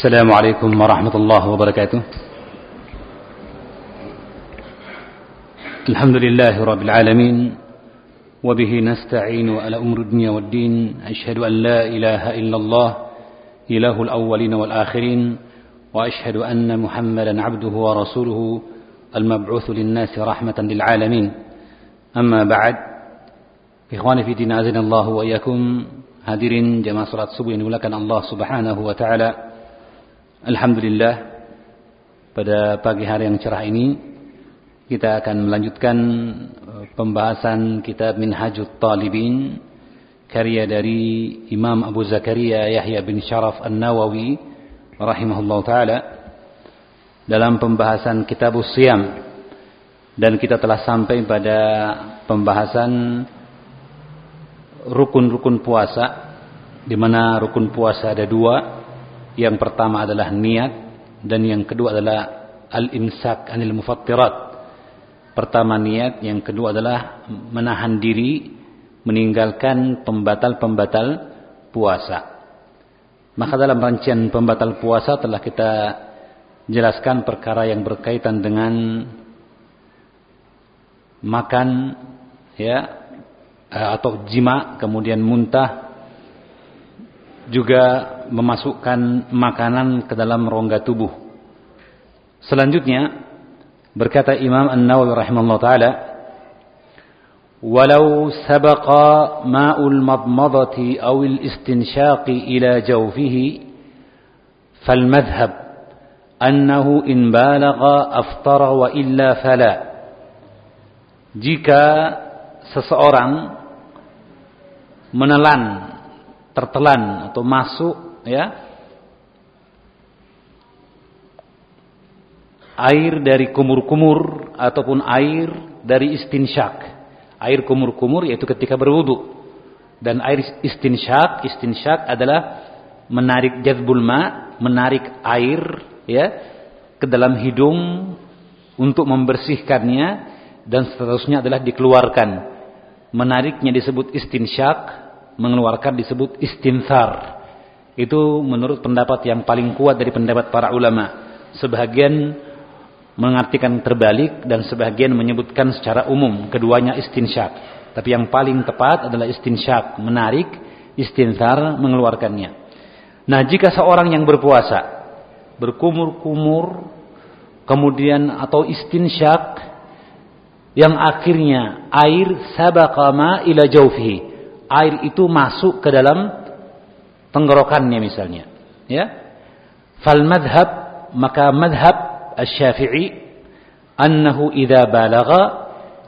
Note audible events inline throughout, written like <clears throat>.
السلام عليكم ورحمة الله وبركاته. الحمد لله رب العالمين وبه نستعين على أمر الدنيا والدين أشهد أن لا إله إلا الله إله الأولين والآخرين وأشهد أن محمدا عبده ورسوله المبعوث للناس رحمة للعالمين. أما بعد إخواني في دين أزن الله وإياكم hadirin jamaah salat subuh Allah Subhanahu wa taala Alhamdulillah pada pagi hari yang cerah ini kita akan melanjutkan uh, pembahasan kitab Minhajut Talibin karya dari Imam Abu Zakaria Yahya bin Sharaf An-Nawawi rahimahullah taala dalam pembahasan kitab Siyam. Dan kita telah sampai pada pembahasan rukun-rukun puasa di mana rukun puasa ada dua yang pertama adalah niat dan yang kedua adalah al-imsak anil mufattirat. Pertama niat, yang kedua adalah menahan diri meninggalkan pembatal-pembatal puasa. Maka dalam rancian pembatal puasa telah kita jelaskan perkara yang berkaitan dengan makan ya atau jima kemudian muntah juga memasukkan makanan ke dalam rongga tubuh. Selanjutnya berkata Imam An-Nawawi rahimahullah taala "Walau sabaqa ma'ul madmadati aw al-istinshaqi ila jawfihi فالمذهب أنه إن بالغ أفطر وإلا فلا jika seseorang menelan tertelan atau masuk ya air dari kumur-kumur ataupun air dari istinsyak. Air kumur-kumur yaitu ketika berwudu. Dan air istinsyak, istinsyak adalah menarik jazbul ma, menarik air ya ke dalam hidung untuk membersihkannya dan seterusnya adalah dikeluarkan. Menariknya disebut istinsyak, mengeluarkan disebut istinsar. Itu menurut pendapat yang paling kuat dari pendapat para ulama. Sebagian mengartikan terbalik dan sebagian menyebutkan secara umum keduanya istinsyak. Tapi yang paling tepat adalah istinsyak, menarik, istinsar, mengeluarkannya. Nah, jika seorang yang berpuasa berkumur-kumur kemudian atau istinsyak yang akhirnya air sabaqama ila jaufihi air itu masuk ke dalam tenggorokannya misalnya ya. Fal madhab maka madhab asy-syafi'i annahu idza balagha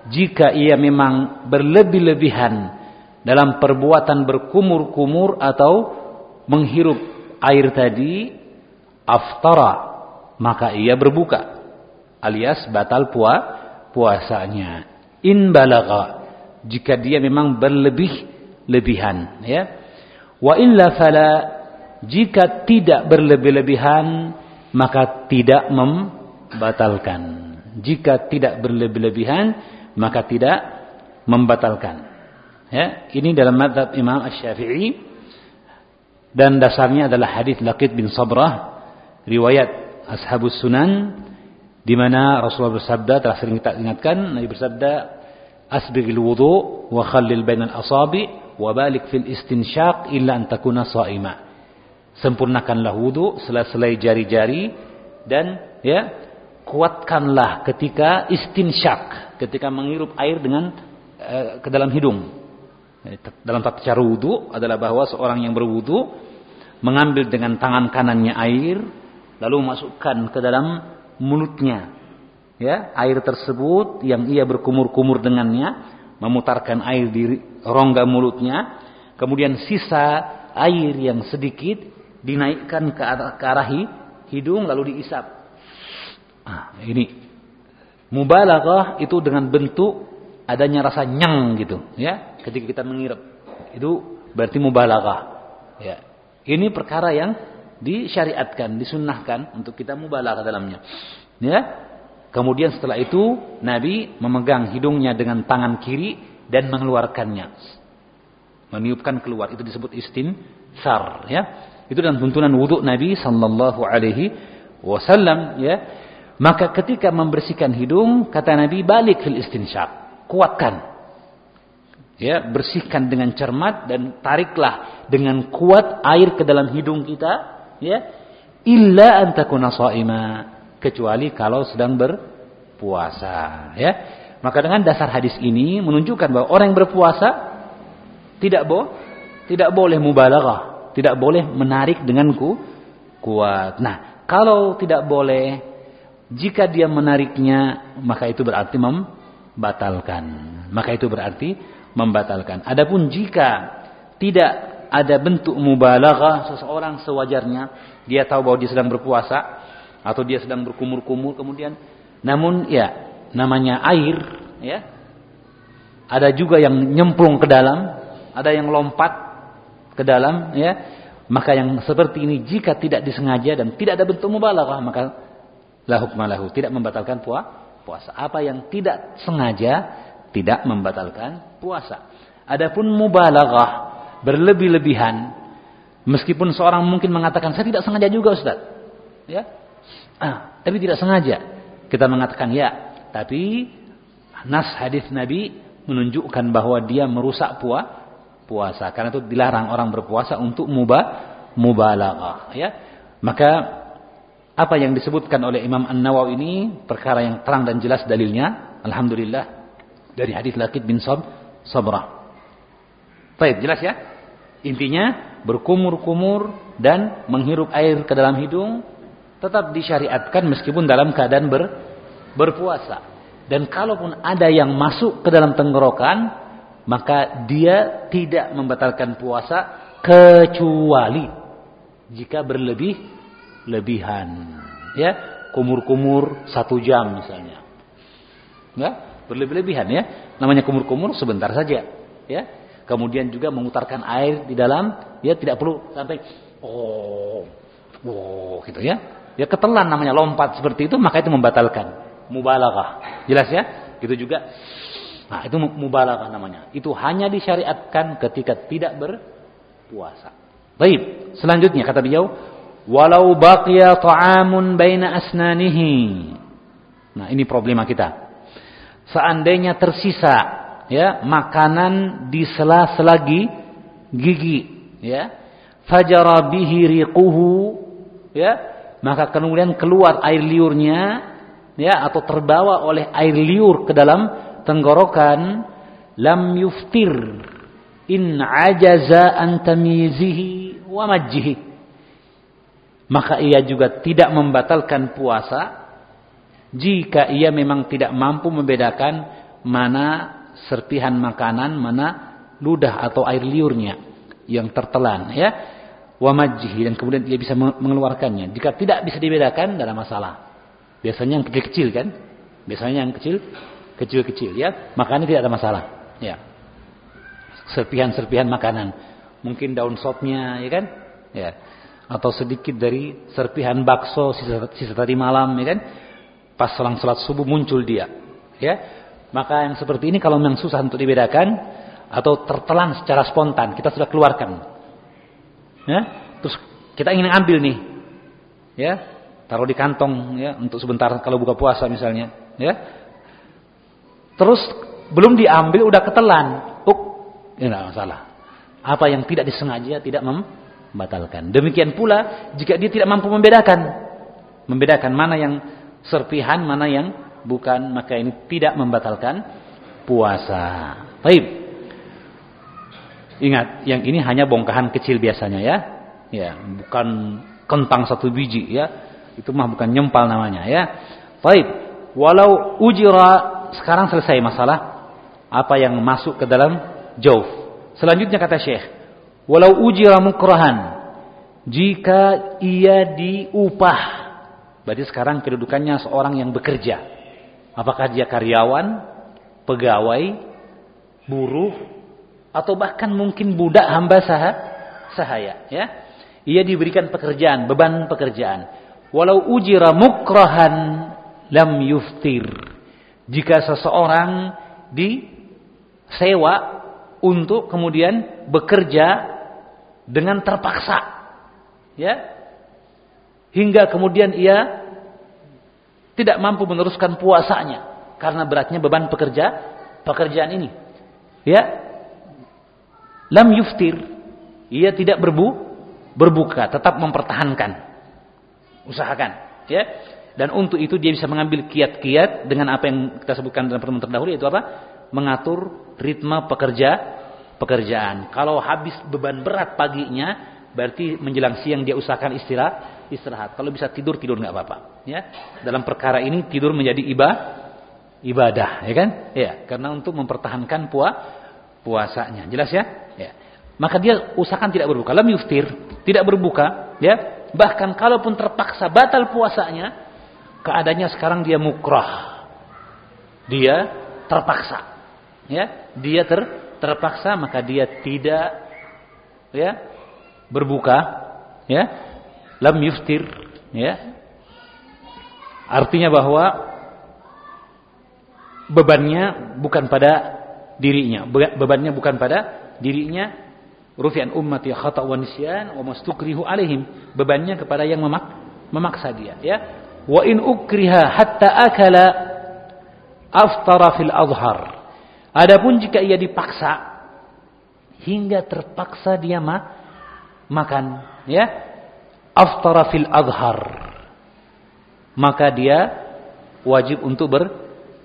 jika ia memang berlebih-lebihan dalam perbuatan berkumur-kumur atau menghirup air tadi aftara maka ia berbuka alias batal pua puasanya. In balagha jika dia memang berlebih lebihan ya. Wa illa fala jika tidak berlebih-lebihan maka tidak membatalkan. Jika tidak berlebih-lebihan maka tidak membatalkan. Ya ini dalam madhab Imam Asy-Syafi'i dan dasarnya adalah hadis Laqid bin Sabrah riwayat Ashabus Sunan di mana Rasulullah bersabda telah sering kita ingatkan Nabi bersabda asbighil wudu wa khallil bainal asabi wabalik fil istinsyaq illa an takuna sha'ima. Sempurnakanlah wudu selai jari-jari dan ya kuatkanlah ketika istinsyak, ketika menghirup air dengan uh, ke dalam hidung. Dalam tata cara wudu adalah bahwa seorang yang berwudu mengambil dengan tangan kanannya air lalu masukkan ke dalam mulutnya. Ya, air tersebut yang ia berkumur-kumur dengannya memutarkan air di rongga mulutnya, kemudian sisa air yang sedikit dinaikkan ke arah, ke arah hidung lalu diisap. Nah, ini mubalaghah itu dengan bentuk adanya rasa nyang gitu, ya, ketika kita mengirap. Itu berarti mubalaghah. Ya. Ini perkara yang disyariatkan, disunnahkan untuk kita mubalaghah dalamnya. Ya. Kemudian setelah itu Nabi memegang hidungnya dengan tangan kiri dan mengeluarkannya. Meniupkan keluar itu disebut istinsar ya. Itu dalam tuntunan wudhu Nabi sallallahu alaihi wasallam ya. Maka ketika membersihkan hidung kata Nabi balik fil istinsyaq, kuatkan. Ya, bersihkan dengan cermat dan tariklah dengan kuat air ke dalam hidung kita, ya. Illa an takuna kecuali kalau sedang berpuasa, ya. Maka dengan dasar hadis ini menunjukkan bahwa orang yang berpuasa tidak bo tidak boleh mubalaghah, tidak boleh menarik dengan ku kuat. Nah, kalau tidak boleh jika dia menariknya maka itu berarti membatalkan. Maka itu berarti membatalkan. Adapun jika tidak ada bentuk mubalaghah seseorang sewajarnya dia tahu bahwa dia sedang berpuasa atau dia sedang berkumur-kumur kemudian. Namun ya namanya air ya. Ada juga yang nyemplung ke dalam ada yang lompat ke dalam ya. Maka yang seperti ini jika tidak disengaja dan tidak ada bentuk mubalaghah maka lahuk malahu tidak membatalkan puasa. Apa yang tidak sengaja tidak membatalkan puasa. Adapun mubalaghah berlebih-lebihan meskipun seorang mungkin mengatakan saya tidak sengaja juga Ustaz. Ya ah, tapi tidak sengaja kita mengatakan ya tapi nas hadis Nabi menunjukkan bahwa dia merusak puasa puasa karena itu dilarang orang berpuasa untuk mubah mubalaghah ya. Maka apa yang disebutkan oleh Imam An-Nawawi ini perkara yang terang dan jelas dalilnya alhamdulillah dari hadis Laqid bin Sab Sabra. Baik, jelas ya? Intinya berkumur-kumur dan menghirup air ke dalam hidung tetap disyariatkan meskipun dalam keadaan ber berpuasa. Dan kalaupun ada yang masuk ke dalam tenggorokan, maka dia tidak membatalkan puasa kecuali jika berlebih lebihan. Ya, kumur-kumur satu jam misalnya. Ya, berlebih-lebihan ya. Namanya kumur-kumur sebentar saja. Ya, kemudian juga memutarkan air di dalam, ya tidak perlu sampai oh, oh gitu ya. Ya ketelan namanya lompat seperti itu maka itu membatalkan mubalaghah. Jelas ya? Itu juga Nah, itu mubalaghah namanya. Itu hanya disyariatkan ketika tidak berpuasa. Baik, selanjutnya kata beliau, walau baqiya ta'amun baina asnanihi. Nah, ini problema kita. Seandainya tersisa ya, makanan di sela-sela gigi, ya. Fajara bihi riquhu, ya. Maka kemudian keluar air liurnya ya atau terbawa oleh air liur ke dalam tenggorokan lam yuftir in ajaza an tamyizihi wa majjihi. Maka ia juga tidak membatalkan puasa jika ia memang tidak mampu membedakan mana serpihan makanan mana ludah atau air liurnya yang tertelan ya wa majjihi dan kemudian dia bisa mengeluarkannya jika tidak bisa dibedakan dalam masalah Biasanya yang kecil-kecil kan? Biasanya yang kecil, kecil-kecil ya. Makanya tidak ada masalah. Ya. Serpihan-serpihan makanan. Mungkin daun sopnya ya kan? Ya. Atau sedikit dari serpihan bakso sisa, sisa tadi malam ya kan? Pas selang salat subuh muncul dia. Ya. Maka yang seperti ini kalau memang susah untuk dibedakan atau tertelan secara spontan, kita sudah keluarkan. Ya. Terus kita ingin ambil nih. Ya, taruh di kantong ya untuk sebentar kalau buka puasa misalnya. Ya? Terus belum diambil udah ketelan. Uk ya enggak masalah. Apa yang tidak disengaja tidak membatalkan. Demikian pula jika dia tidak mampu membedakan. Membedakan mana yang serpihan mana yang bukan maka ini tidak membatalkan puasa. Baik ingat yang ini hanya bongkahan kecil biasanya ya ya bukan kentang satu biji ya itu mah bukan nyempal namanya ya. Baik. Walau ujira sekarang selesai masalah apa yang masuk ke dalam jauf. Selanjutnya kata Syekh, walau ujira mukrahan jika ia diupah. Berarti sekarang kedudukannya seorang yang bekerja. Apakah dia karyawan, pegawai, buruh, atau bahkan mungkin budak hamba saha, sahaya. Ya, ia diberikan pekerjaan, beban pekerjaan walau ujira mukrahan lam yuftir. Jika seseorang disewa untuk kemudian bekerja dengan terpaksa. Ya. Hingga kemudian ia tidak mampu meneruskan puasanya karena beratnya beban pekerja pekerjaan ini. Ya. Lam yuftir. Ia tidak berbu berbuka, tetap mempertahankan. Usahakan, ya. Dan untuk itu dia bisa mengambil kiat-kiat dengan apa yang kita sebutkan dalam pertemuan terdahulu yaitu apa? Mengatur ritme pekerja pekerjaan. Kalau habis beban berat paginya, berarti menjelang siang dia usahakan istirahat, istirahat. Kalau bisa tidur tidur nggak apa-apa, ya. Dalam perkara ini tidur menjadi ibadah, ibadah, ya kan? Ya, karena untuk mempertahankan puas puasanya. Jelas ya? Maka dia usahakan tidak berbuka. Lam yuftir, tidak berbuka, ya. Bahkan kalaupun terpaksa batal puasanya, keadaannya sekarang dia mukrah. Dia terpaksa. Ya, dia ter, terpaksa maka dia tidak ya berbuka, ya. Lam yuftir, ya. Artinya bahwa bebannya bukan pada dirinya, bebannya bukan pada dirinya. Rufi'an ummati khata' wa nisyan wa mastukrihu alaihim. Bebannya kepada yang memak memaksa dia, ya. Wa in ukriha hatta akala aftara fil adhar adapun jika ia dipaksa hingga terpaksa dia ma makan ya. Aftara fil adhar maka dia wajib untuk ber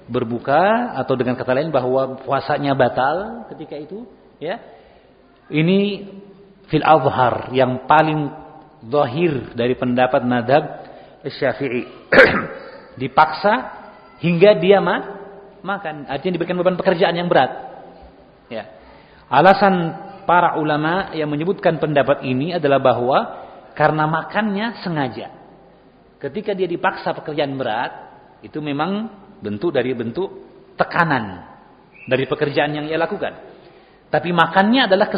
berbuka atau dengan kata lain bahwa puasanya batal ketika itu ya ini fil adhar yang paling zahir dari pendapat madhab Syafi'i. <clears throat> Dipaksa hingga dia ma makan. Artinya diberikan beban pekerjaan yang berat. Ya. Alasan para ulama yang menyebutkan pendapat ini adalah bahwa karena makannya sengaja. Ketika dia dipaksa pekerjaan berat, itu memang bentuk dari bentuk tekanan dari pekerjaan yang ia lakukan. Tapi makannya adalah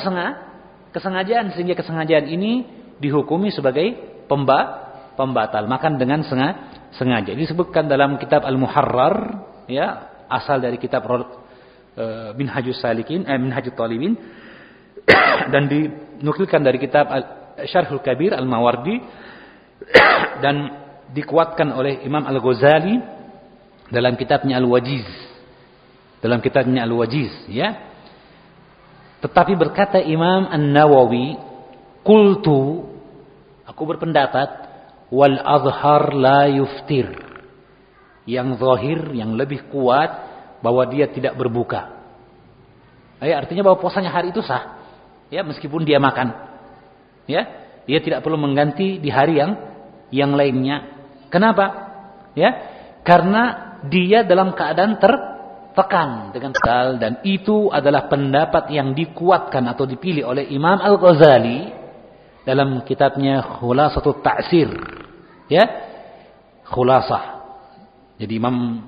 kesengajaan sehingga kesengajaan ini dihukumi sebagai pemba pembatal, makan dengan sengaja. Disebutkan dalam kitab Al-Muharrar, ya, asal dari kitab uh, Minhajus Salikin, eh, Minhajut Talibin, <coughs> dan dinukilkan dari kitab Syarhul Kabir Al-Mawardi, <coughs> dan dikuatkan oleh Imam Al-Ghazali dalam kitabnya Al-Wajiz. Dalam kitabnya Al-Wajiz, ya. Tetapi berkata Imam An-Nawawi, "Qultu aku berpendapat wal azhar la yuftir. Yang zahir, yang lebih kuat bahwa dia tidak berbuka. Ya, artinya bahwa puasanya hari itu sah. Ya, meskipun dia makan. Ya, dia tidak perlu mengganti di hari yang yang lainnya. Kenapa? Ya, karena dia dalam keadaan tertekan dengan kal dan itu adalah pendapat yang dikuatkan atau dipilih oleh Imam Al-Ghazali dalam kitabnya Khulasatul Ta'sir. Ya. Khulasah. Jadi Imam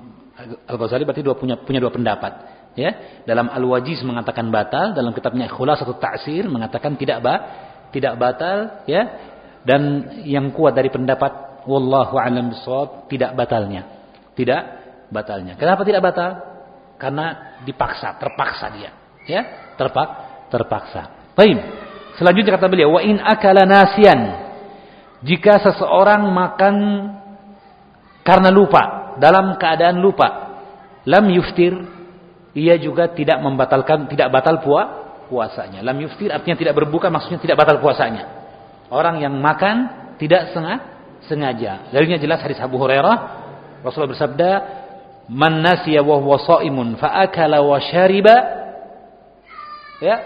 Al-Ghazali berarti dua punya punya dua pendapat, ya. Dalam Al-Wajiz mengatakan batal, dalam kitabnya Khulasatul Ta'sir mengatakan tidak ba tidak batal, ya. Dan yang kuat dari pendapat wallahu alam bisawab tidak batalnya. Tidak batalnya. Kenapa tidak batal? Karena dipaksa, terpaksa dia, ya. Terpak terpaksa. Baik. Selanjutnya kata beliau, wa in akala nasian. Jika seseorang makan karena lupa, dalam keadaan lupa, lam yuftir, ia juga tidak membatalkan, tidak batal puas puasanya. Lam yuftir artinya tidak berbuka, maksudnya tidak batal puasanya. Orang yang makan tidak sengaja. Darinya jelas hadis Abu Hurairah, Rasulullah bersabda, "Man nasiya wa huwa shaimun fa akala wa syariba" ya,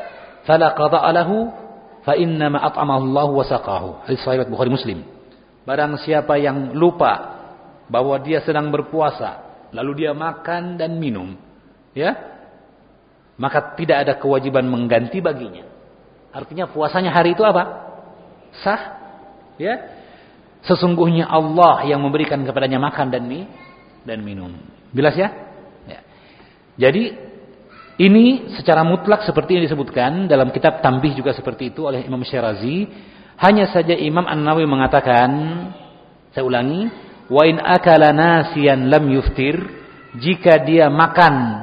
fala qada'a lahu fa inna ma at'amahu Allah wa saqahu. Hadis sahih Bukhari Muslim. Barang siapa yang lupa bahwa dia sedang berpuasa, lalu dia makan dan minum, ya, maka tidak ada kewajiban mengganti baginya. Artinya puasanya hari itu apa? Sah, ya. Sesungguhnya Allah yang memberikan kepadanya makan dan mie dan minum. Jelas ya? ya. Jadi ini secara mutlak seperti yang disebutkan dalam kitab Tambih juga seperti itu oleh Imam Syirazi. Hanya saja Imam An-Nawawi mengatakan, saya ulangi, wa in akala nasiyan lam yuftir, jika dia makan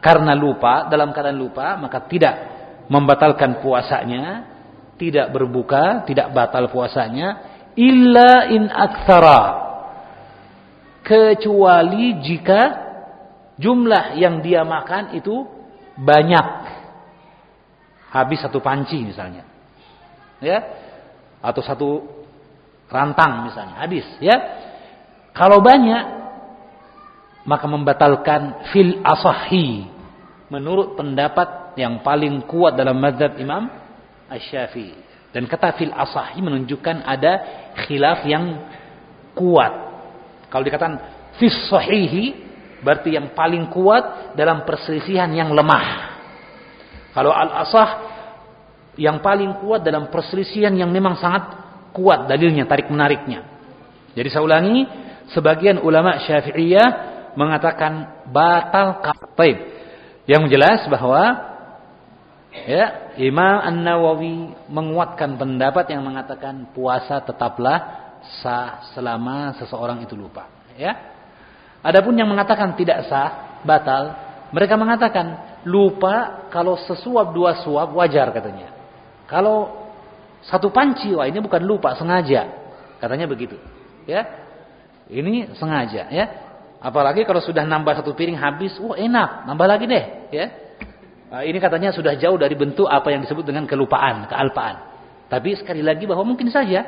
karena lupa, dalam keadaan lupa, maka tidak membatalkan puasanya, tidak berbuka, tidak batal puasanya illa in aktsara. Kecuali jika jumlah yang dia makan itu banyak. Habis satu panci misalnya. Ya. Atau satu rantang misalnya, habis, ya. Kalau banyak maka membatalkan fil asahi menurut pendapat yang paling kuat dalam mazhab Imam Asy-Syafi'i. Dan kata fil asahi menunjukkan ada khilaf yang kuat. Kalau dikatakan fis sahihi berarti yang paling kuat dalam perselisihan yang lemah. Kalau al asah yang paling kuat dalam perselisihan yang memang sangat kuat dalilnya tarik menariknya. Jadi saya ulangi, sebagian ulama Syafi'iyah mengatakan batal Taib. Yang jelas bahwa ya Imam An-Nawawi menguatkan pendapat yang mengatakan puasa tetaplah sah selama seseorang itu lupa, ya. Adapun yang mengatakan tidak sah, batal, mereka mengatakan lupa kalau sesuap dua suap wajar katanya. Kalau satu panci, wah ini bukan lupa, sengaja. Katanya begitu. Ya. Ini sengaja, ya. Apalagi kalau sudah nambah satu piring habis, wah enak, nambah lagi deh, ya. Nah, ini katanya sudah jauh dari bentuk apa yang disebut dengan kelupaan, kealpaan. Tapi sekali lagi bahwa mungkin saja,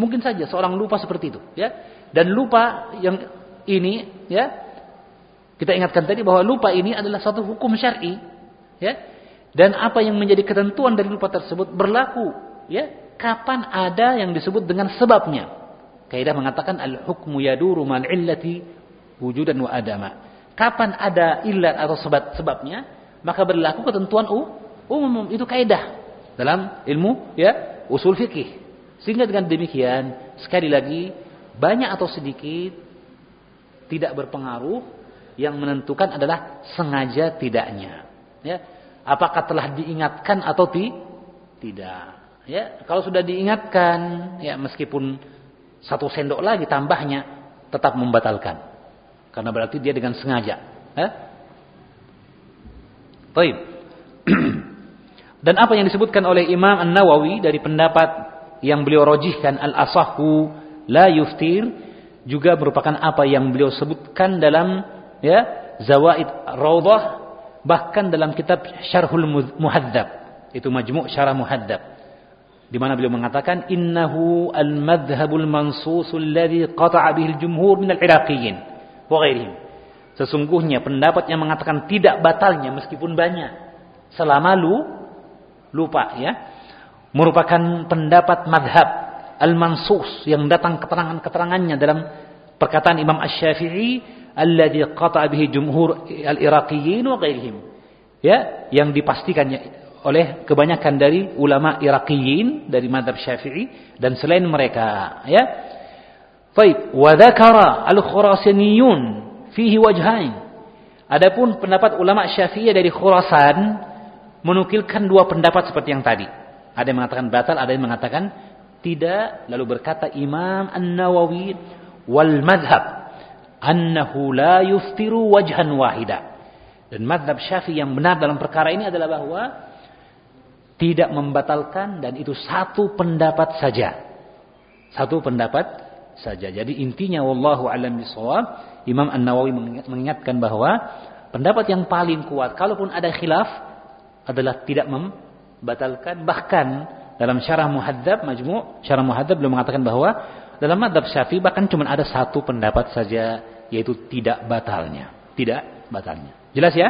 mungkin saja seorang lupa seperti itu, ya. Dan lupa yang ini, ya, kita ingatkan tadi bahwa lupa ini adalah satu hukum syar'i, ya. Dan apa yang menjadi ketentuan dari lupa tersebut berlaku, ya. Kapan ada yang disebut dengan sebabnya? Kaidah mengatakan al-hukmu yaduru mal illati wujudan wa adama. Kapan ada ilat atau sebab sebabnya, maka berlaku ketentuan umum itu kaidah dalam ilmu ya usul fikih. Sehingga dengan demikian sekali lagi banyak atau sedikit tidak berpengaruh yang menentukan adalah sengaja tidaknya. Ya, apakah telah diingatkan atau ti? tidak? Ya, kalau sudah diingatkan, ya meskipun satu sendok lagi tambahnya tetap membatalkan. Karena berarti dia dengan sengaja. Eh? Baik. <clears throat> Dan apa yang disebutkan oleh Imam An-Nawawi dari pendapat yang beliau rojihkan al-asahu la yuftir juga merupakan apa yang beliau sebutkan dalam ya Zawaid Raudhah bahkan dalam kitab Syarhul Muhadzab. Itu majmu' Syarah Muhadzab. Di mana beliau mengatakan innahu al-madhhabul mansusul ladzi qata'a bihi al-jumhur min al-iraqiyyin wa Sesungguhnya pendapat yang mengatakan tidak batalnya meskipun banyak selama lu lupa ya merupakan pendapat madhab al-mansus yang datang keterangan-keterangannya dalam perkataan Imam Asy-Syafi'i alladzi qata'a bihi jumhur al-iraqiyyin wa ghairihim ya yang dipastikannya oleh kebanyakan dari ulama Iraqiyin dari madhab Syafi'i dan selain mereka ya Baik, wa dzakara al-Khurasaniyun fihi wajhain. Adapun pendapat ulama Syafi'iyah dari Khurasan menukilkan dua pendapat seperti yang tadi. Ada yang mengatakan batal, ada yang mengatakan tidak. Lalu berkata Imam An-Nawawi wal madhab annahu la yuftiru wajhan wahida. Dan madhab Syafi'i yang benar dalam perkara ini adalah bahwa tidak membatalkan dan itu satu pendapat saja. Satu pendapat saja. Jadi intinya wallahu alam bisawab, Imam An-Nawawi mengingatkan bahwa pendapat yang paling kuat kalaupun ada khilaf adalah tidak membatalkan bahkan dalam syarah muhadzab majmu' syarah muhadzab belum mengatakan bahwa dalam madhab syafi'i bahkan cuma ada satu pendapat saja yaitu tidak batalnya. Tidak batalnya. Jelas ya?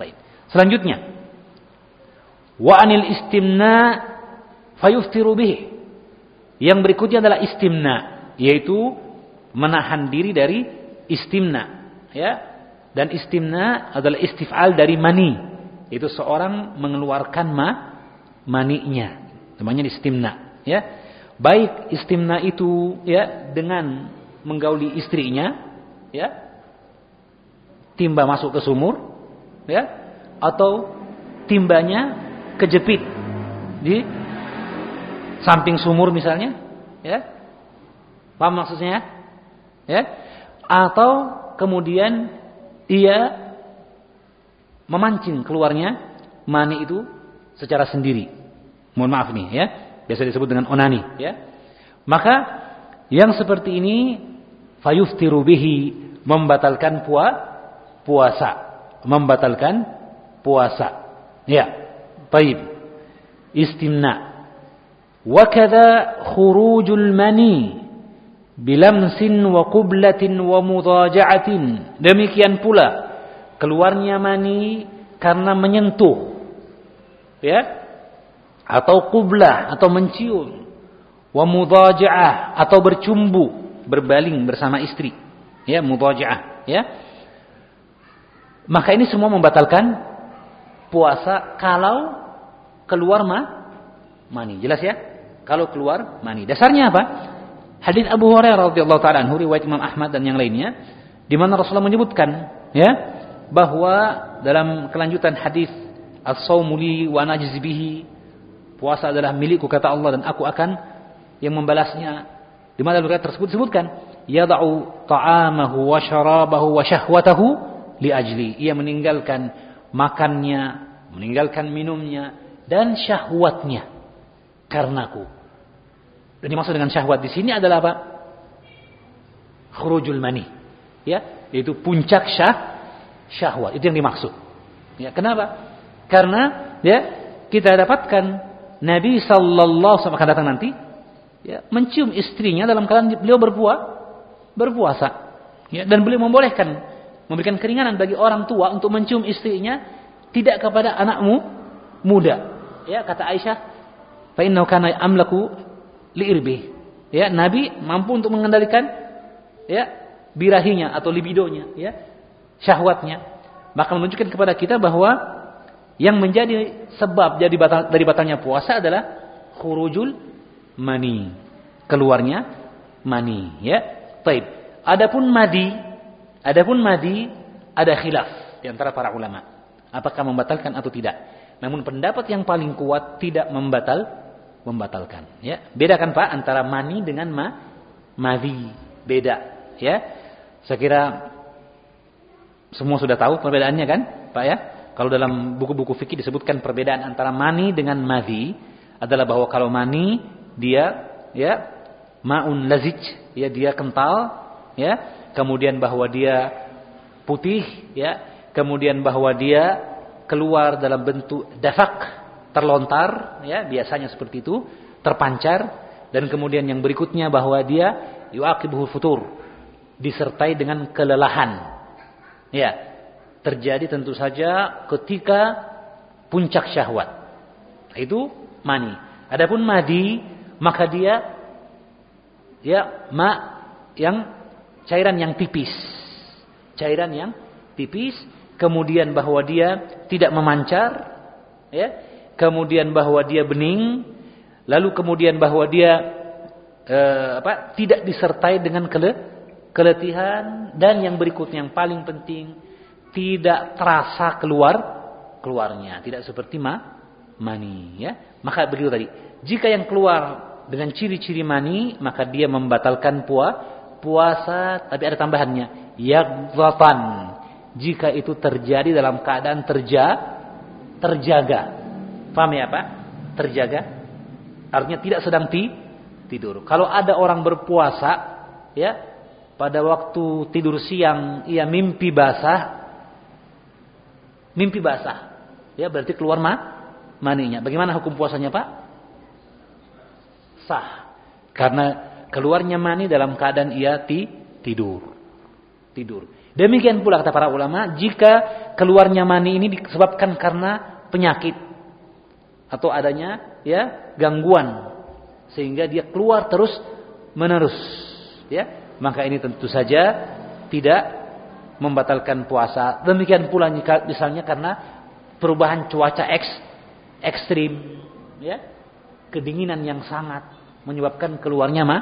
Baik. Selanjutnya. Wa anil istimna fayuftiru bih yang berikutnya adalah istimna yaitu menahan diri dari istimna ya. Dan istimna adalah istifal dari mani itu seorang mengeluarkan ma maninya. Namanya istimna ya. Baik istimna itu ya dengan menggauli istrinya ya. Timba masuk ke sumur ya. Atau timbanya kejepit di samping sumur misalnya ya. Paham maksudnya? Ya? Atau kemudian ia memancing keluarnya mani itu secara sendiri. Mohon maaf nih ya. Biasa disebut dengan onani ya. Maka yang seperti ini fayuftiru bihi membatalkan pua, puasa, membatalkan puasa. Ya. Baik. Istimna. Wa kadza khurujul mani bilamsin wa qublatin wa mudaja'atin. Demikian pula keluarnya mani karena menyentuh ya atau qublah atau mencium wa mudaja'ah atau bercumbu berbaling bersama istri ya mudaja'ah ya. Maka ini semua membatalkan puasa kalau keluar ma mani. Jelas ya? Kalau keluar mani. Dasarnya apa? Hadis Abu Hurairah radhiyallahu taala anhu riwayat Imam Ahmad dan yang lainnya di mana Rasulullah menyebutkan ya bahwa dalam kelanjutan hadis as-saumu li wa najzi bihi. Puasa adalah milikku kata Allah dan aku akan yang membalasnya. Di mana riwayat tersebut disebutkan? Yada'u ta'amahu wa syarabahu wa syahwatahu li ajli. Ia meninggalkan makannya meninggalkan minumnya dan syahwatnya. Karenaku. Dan dimaksud dengan syahwat di sini adalah apa? Khurujul mani. Ya yaitu puncak syah syahwat. Itu yang dimaksud. Ya kenapa karena ya kita dapatkan Nabi sallallahu alaihi akan datang nanti ya mencium istrinya dalam keadaan beliau berpuasa berpuasa. Ya dan beliau membolehkan memberikan keringanan bagi orang tua untuk mencium istrinya tidak kepada anakmu muda. Ya kata Aisyah fa innahu kana amlaku liirbi ya nabi mampu untuk mengendalikan ya birahinya atau libidonya ya syahwatnya. Maka menunjukkan kepada kita bahwa yang menjadi sebab jadi batal, dari batalnya puasa adalah khurujul mani. Keluarnya mani, ya. Baik. Adapun madi, adapun madi ada khilaf di antara para ulama. Apakah membatalkan atau tidak? Namun pendapat yang paling kuat tidak membatal membatalkan, ya. Bedakan Pak antara mani dengan ma madi. Beda, ya. Saya kira semua sudah tahu perbedaannya kan, Pak ya? Kalau dalam buku-buku fikih disebutkan perbedaan antara mani dengan madhi adalah bahwa kalau mani dia ya maun lazij ya dia kental ya. Kemudian bahwa dia putih ya. Kemudian bahwa dia keluar dalam bentuk dafak terlontar ya biasanya seperti itu terpancar. Dan kemudian yang berikutnya bahwa dia yuaqibuhu futur disertai dengan kelelahan ya terjadi tentu saja ketika puncak syahwat. Itu mani. Adapun madi maka dia ya ma yang cairan yang tipis. Cairan yang tipis kemudian bahwa dia tidak memancar ya, kemudian bahwa dia bening, lalu kemudian bahwa dia eh, apa? tidak disertai dengan kele, keletihan dan yang berikutnya yang paling penting tidak terasa keluar keluarnya, tidak seperti ma, mani ya. Maka begitu tadi. Jika yang keluar dengan ciri-ciri mani, maka dia membatalkan pua, puasa, tapi ada tambahannya, yaghdatan. Jika itu terjadi dalam keadaan terja, terjaga. Paham ya Pak? Terjaga. Artinya tidak sedang ti, tidur. Kalau ada orang berpuasa, ya, pada waktu tidur siang ia mimpi basah, mimpi basah. Ya, berarti keluar ma maninya. Bagaimana hukum puasanya, Pak? Sah. Karena keluarnya mani dalam keadaan ia ti tidur. Tidur. Demikian pula kata para ulama, jika keluarnya mani ini disebabkan karena penyakit atau adanya ya gangguan sehingga dia keluar terus menerus, ya, maka ini tentu saja tidak membatalkan puasa. Demikian pula misalnya karena perubahan cuaca eks, ekstrim, ya, kedinginan yang sangat menyebabkan keluarnya ma,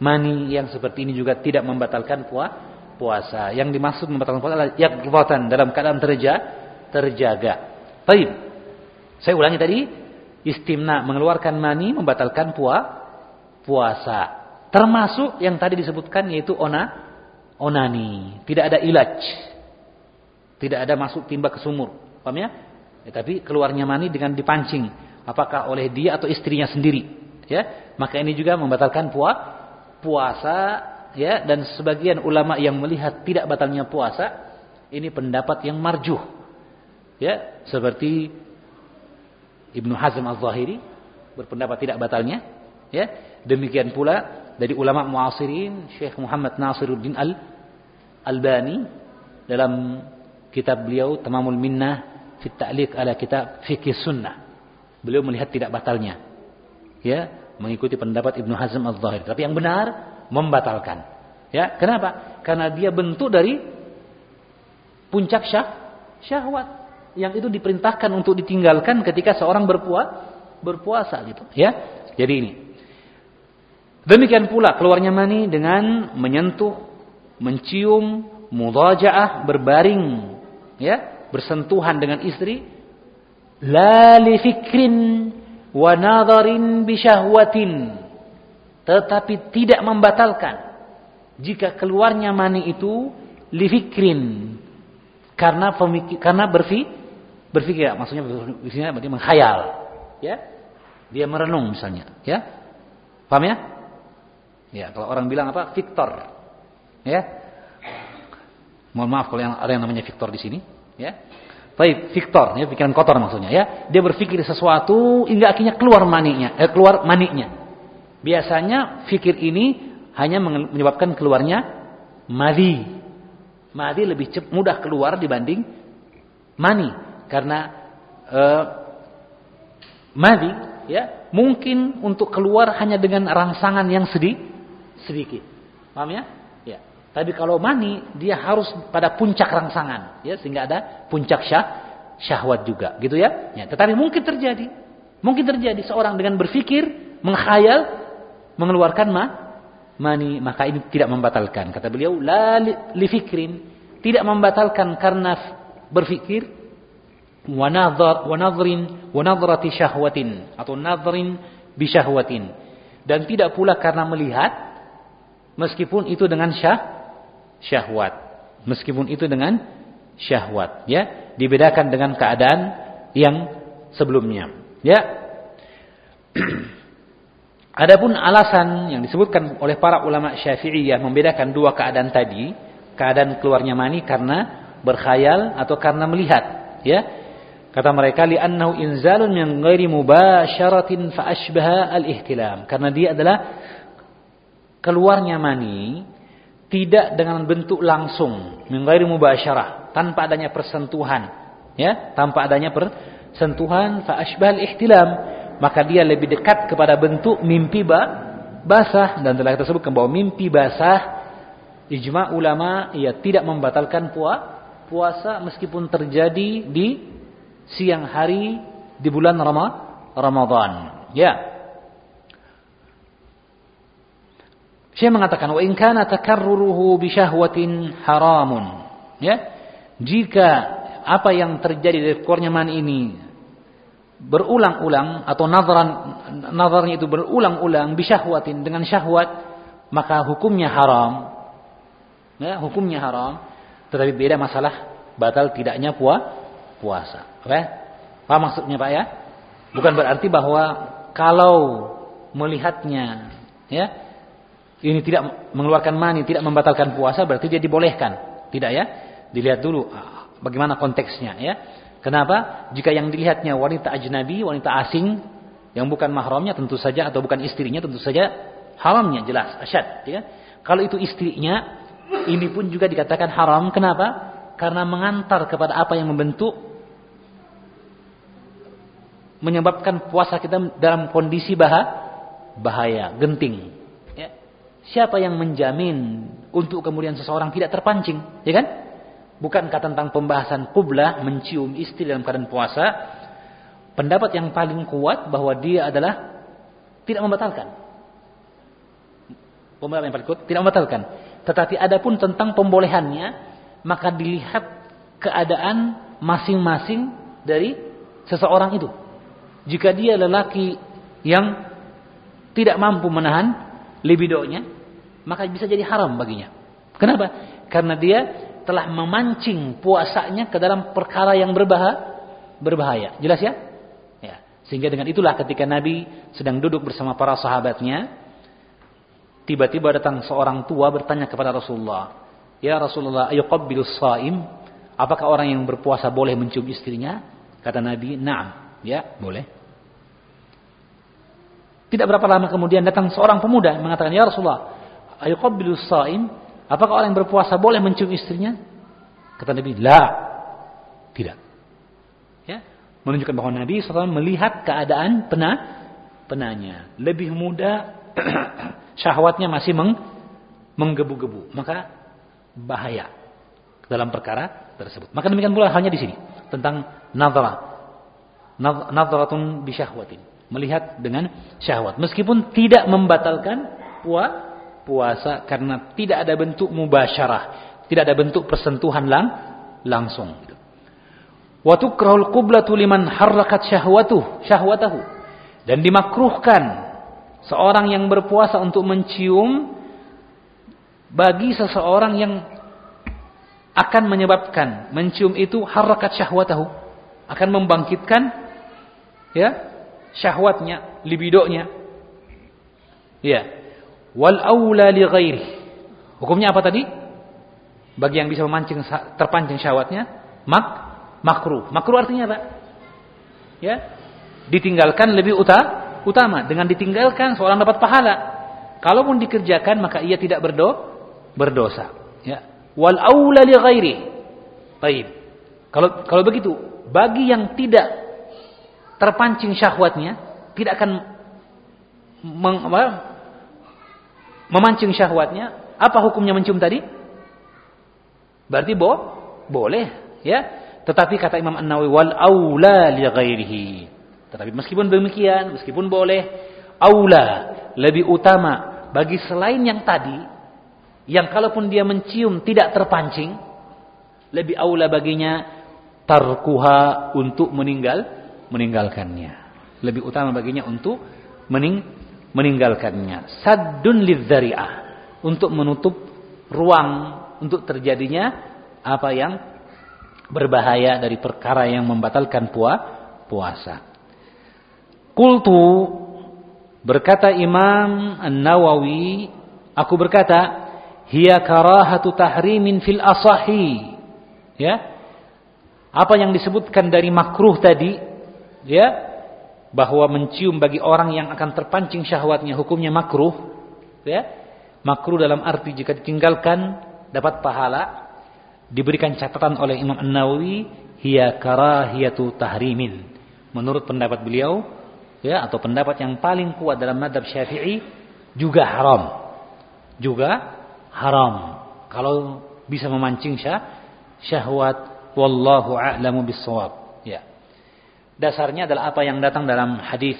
mani yang seperti ini juga tidak membatalkan pua, puasa. Yang dimaksud membatalkan puasa adalah yakbatan dalam keadaan terja, terjaga. Baik. Saya ulangi tadi, istimna mengeluarkan mani membatalkan pua, puasa. Termasuk yang tadi disebutkan yaitu ona onani, tidak ada ilaj. Tidak ada masuk timba ke sumur. Paham ya? ya tapi keluarnya mani dengan dipancing Apakah oleh dia atau istrinya sendiri? Ya, maka ini juga membatalkan puasa, puasa ya dan sebagian ulama yang melihat tidak batalnya puasa ini pendapat yang marjuh. Ya, seperti Ibnu Hazm Al-Zahiri berpendapat tidak batalnya, ya. Demikian pula dari ulama muasirin Syekh Muhammad Nasiruddin Al-Albani dalam kitab beliau Tamamul Minnah fi Ta'liq ala kitab Fikih Sunnah. Beliau melihat tidak batalnya. Ya, mengikuti pendapat Ibnu Hazm Al-Zahiri. Tapi yang benar membatalkan. Ya, kenapa? Karena dia bentuk dari puncak syah, syahwat yang itu diperintahkan untuk ditinggalkan ketika seorang berpuasa berpuasa gitu ya jadi ini demikian pula keluarnya mani dengan menyentuh mencium mudajaah berbaring ya bersentuhan dengan istri la li fikrin wa nadharin bi tetapi tidak membatalkan jika keluarnya mani itu li fikrin karena pemikir, karena berfi, berpikir, maksudnya berpikirnya berarti menghayal, ya. Dia merenung misalnya, ya. Paham ya? Ya, kalau orang bilang apa? Victor. Ya. Mohon maaf kalau yang ada yang namanya Victor di sini, ya. Baik, Victor, ya pikiran kotor maksudnya, ya. Dia berpikir sesuatu hingga akhirnya keluar maninya, eh, keluar maniknya. Biasanya fikir ini hanya menyebabkan keluarnya madhi, Madi lebih mudah keluar dibanding mani karena uh, madi ya mungkin untuk keluar hanya dengan rangsangan yang sedih sedikit. Paham ya? Ya. Tapi kalau mani dia harus pada puncak rangsangan ya sehingga ada puncak syah syahwat juga gitu ya. ya. Tetapi mungkin terjadi mungkin terjadi seorang dengan berpikir menghayal mengeluarkan ma mani maka ini tidak membatalkan kata beliau la li fikrin tidak membatalkan karena berfikir wa nadhar wa nadhrin wa nadrati syahwatin atau nadhrin bi syahwatin dan tidak pula karena melihat meskipun itu dengan syah syahwat meskipun itu dengan syahwat ya dibedakan dengan keadaan yang sebelumnya ya <clears throat> Adapun alasan yang disebutkan oleh para ulama Syafi'iyah membedakan dua keadaan tadi, keadaan keluarnya mani karena berkhayal atau karena melihat, ya. Kata mereka inzalun min ghairi fa asbaha al-ihtilam. Karena dia adalah keluarnya mani tidak dengan bentuk langsung, min ghairi mubasyarah, tanpa adanya persentuhan, ya, tanpa adanya persentuhan fa asbaha al-ihtilam maka dia lebih dekat kepada bentuk mimpi basah dan telah sebutkan bahwa mimpi basah ijma ulama ia tidak membatalkan puasa meskipun terjadi di siang hari di bulan Ramadan. Ya. Saya mengatakan wa in kana takarruruhu bi syahwatin haramun. Ya. Jika apa yang terjadi dari keluarnya man ini berulang-ulang atau nazaran nazarnya itu berulang-ulang bisyahwatin dengan syahwat maka hukumnya haram ya hukumnya haram tetapi beda masalah batal tidaknya puas puasa oke apa maksudnya Pak ya bukan berarti bahwa kalau melihatnya ya ini tidak mengeluarkan mani tidak membatalkan puasa berarti dia dibolehkan tidak ya dilihat dulu ah, bagaimana konteksnya ya Kenapa? Jika yang dilihatnya wanita ajnabi, wanita asing yang bukan mahramnya tentu saja atau bukan istrinya tentu saja haramnya jelas asyad, ya. Kalau itu istrinya, ini pun juga dikatakan haram. Kenapa? Karena mengantar kepada apa yang membentuk menyebabkan puasa kita dalam kondisi bahaya, bahaya, genting. Siapa yang menjamin untuk kemudian seseorang tidak terpancing, ya kan? Bukankah tentang pembahasan kublah mencium istri dalam keadaan puasa? Pendapat yang paling kuat bahwa dia adalah tidak membatalkan. Pendapat yang paling kuat tidak membatalkan. Tetapi adapun tentang pembolehannya, maka dilihat keadaan masing-masing dari seseorang itu. Jika dia lelaki yang tidak mampu menahan libidonya, maka bisa jadi haram baginya. Kenapa? Karena dia telah memancing puasanya ke dalam perkara yang berbahaya. berbahaya. Jelas ya? Ya. Sehingga dengan itulah ketika Nabi sedang duduk bersama para sahabatnya, tiba-tiba datang seorang tua bertanya kepada Rasulullah, "Ya Rasulullah, ayuqabbilus shaim?" Apakah orang yang berpuasa boleh mencium istrinya? Kata Nabi, "Na'am." Ya, boleh. Tidak berapa lama kemudian datang seorang pemuda mengatakan, "Ya Rasulullah, ayuqabbilus shaim?" Apakah orang yang berpuasa boleh mencium istrinya? Kata Nabi, "La." Tidak menunjukkan bahwa Nabi SAW melihat keadaan pena penanya. Lebih muda, <clears throat> syahwatnya masih meng, menggebu-gebu. Maka bahaya dalam perkara tersebut. Maka demikian pula hanya di sini. Tentang nazara. Nazaratun bisyahwatin. Melihat dengan syahwat. Meskipun tidak membatalkan puasa karena tidak ada bentuk mubasyarah, tidak ada bentuk persentuhan lang langsung. Wa tukrahul qiblatu liman harrakat syahwatuh, syahwatahu. Dan dimakruhkan seorang yang berpuasa untuk mencium bagi seseorang yang akan menyebabkan mencium itu harakat syahwatahu akan membangkitkan ya syahwatnya libidonya ya wal aula li ghairi hukumnya apa tadi bagi yang bisa memancing terpancing syahwatnya mak makruh. Makruh artinya apa? Ya, ditinggalkan lebih uta, utama. Dengan ditinggalkan seorang dapat pahala. Kalaupun dikerjakan maka ia tidak berdo, berdosa. Ya. Wal aula li ghairi. Baik. Kalau kalau begitu, bagi yang tidak terpancing syahwatnya, tidak akan meng, apa, memancing syahwatnya, apa hukumnya mencium tadi? Berarti bo, boleh, ya. Tetapi kata Imam An-Nawawi wal aula li. Tetapi meskipun demikian, meskipun boleh aula lebih utama bagi selain yang tadi yang kalaupun dia mencium tidak terpancing lebih aula baginya tarkuha untuk meninggal meninggalkannya. Lebih utama baginya untuk mening meninggalkannya. Saddun lidzari'ah untuk menutup ruang untuk terjadinya apa yang berbahaya dari perkara yang membatalkan puasa. Kultu berkata Imam An-Nawawi, aku berkata, hiya karahatu tahrimin fil asahi. Ya. Apa yang disebutkan dari makruh tadi, ya, bahwa mencium bagi orang yang akan terpancing syahwatnya hukumnya makruh, ya. Makruh dalam arti jika ditinggalkan dapat pahala, diberikan catatan oleh Imam An-Nawawi hiya karahiyatu tahrimin. Menurut pendapat beliau ya atau pendapat yang paling kuat dalam madhab Syafi'i juga haram. Juga haram. Kalau bisa memancing syah, syahwat wallahu a'lamu bissawab. Ya. Dasarnya adalah apa yang datang dalam hadis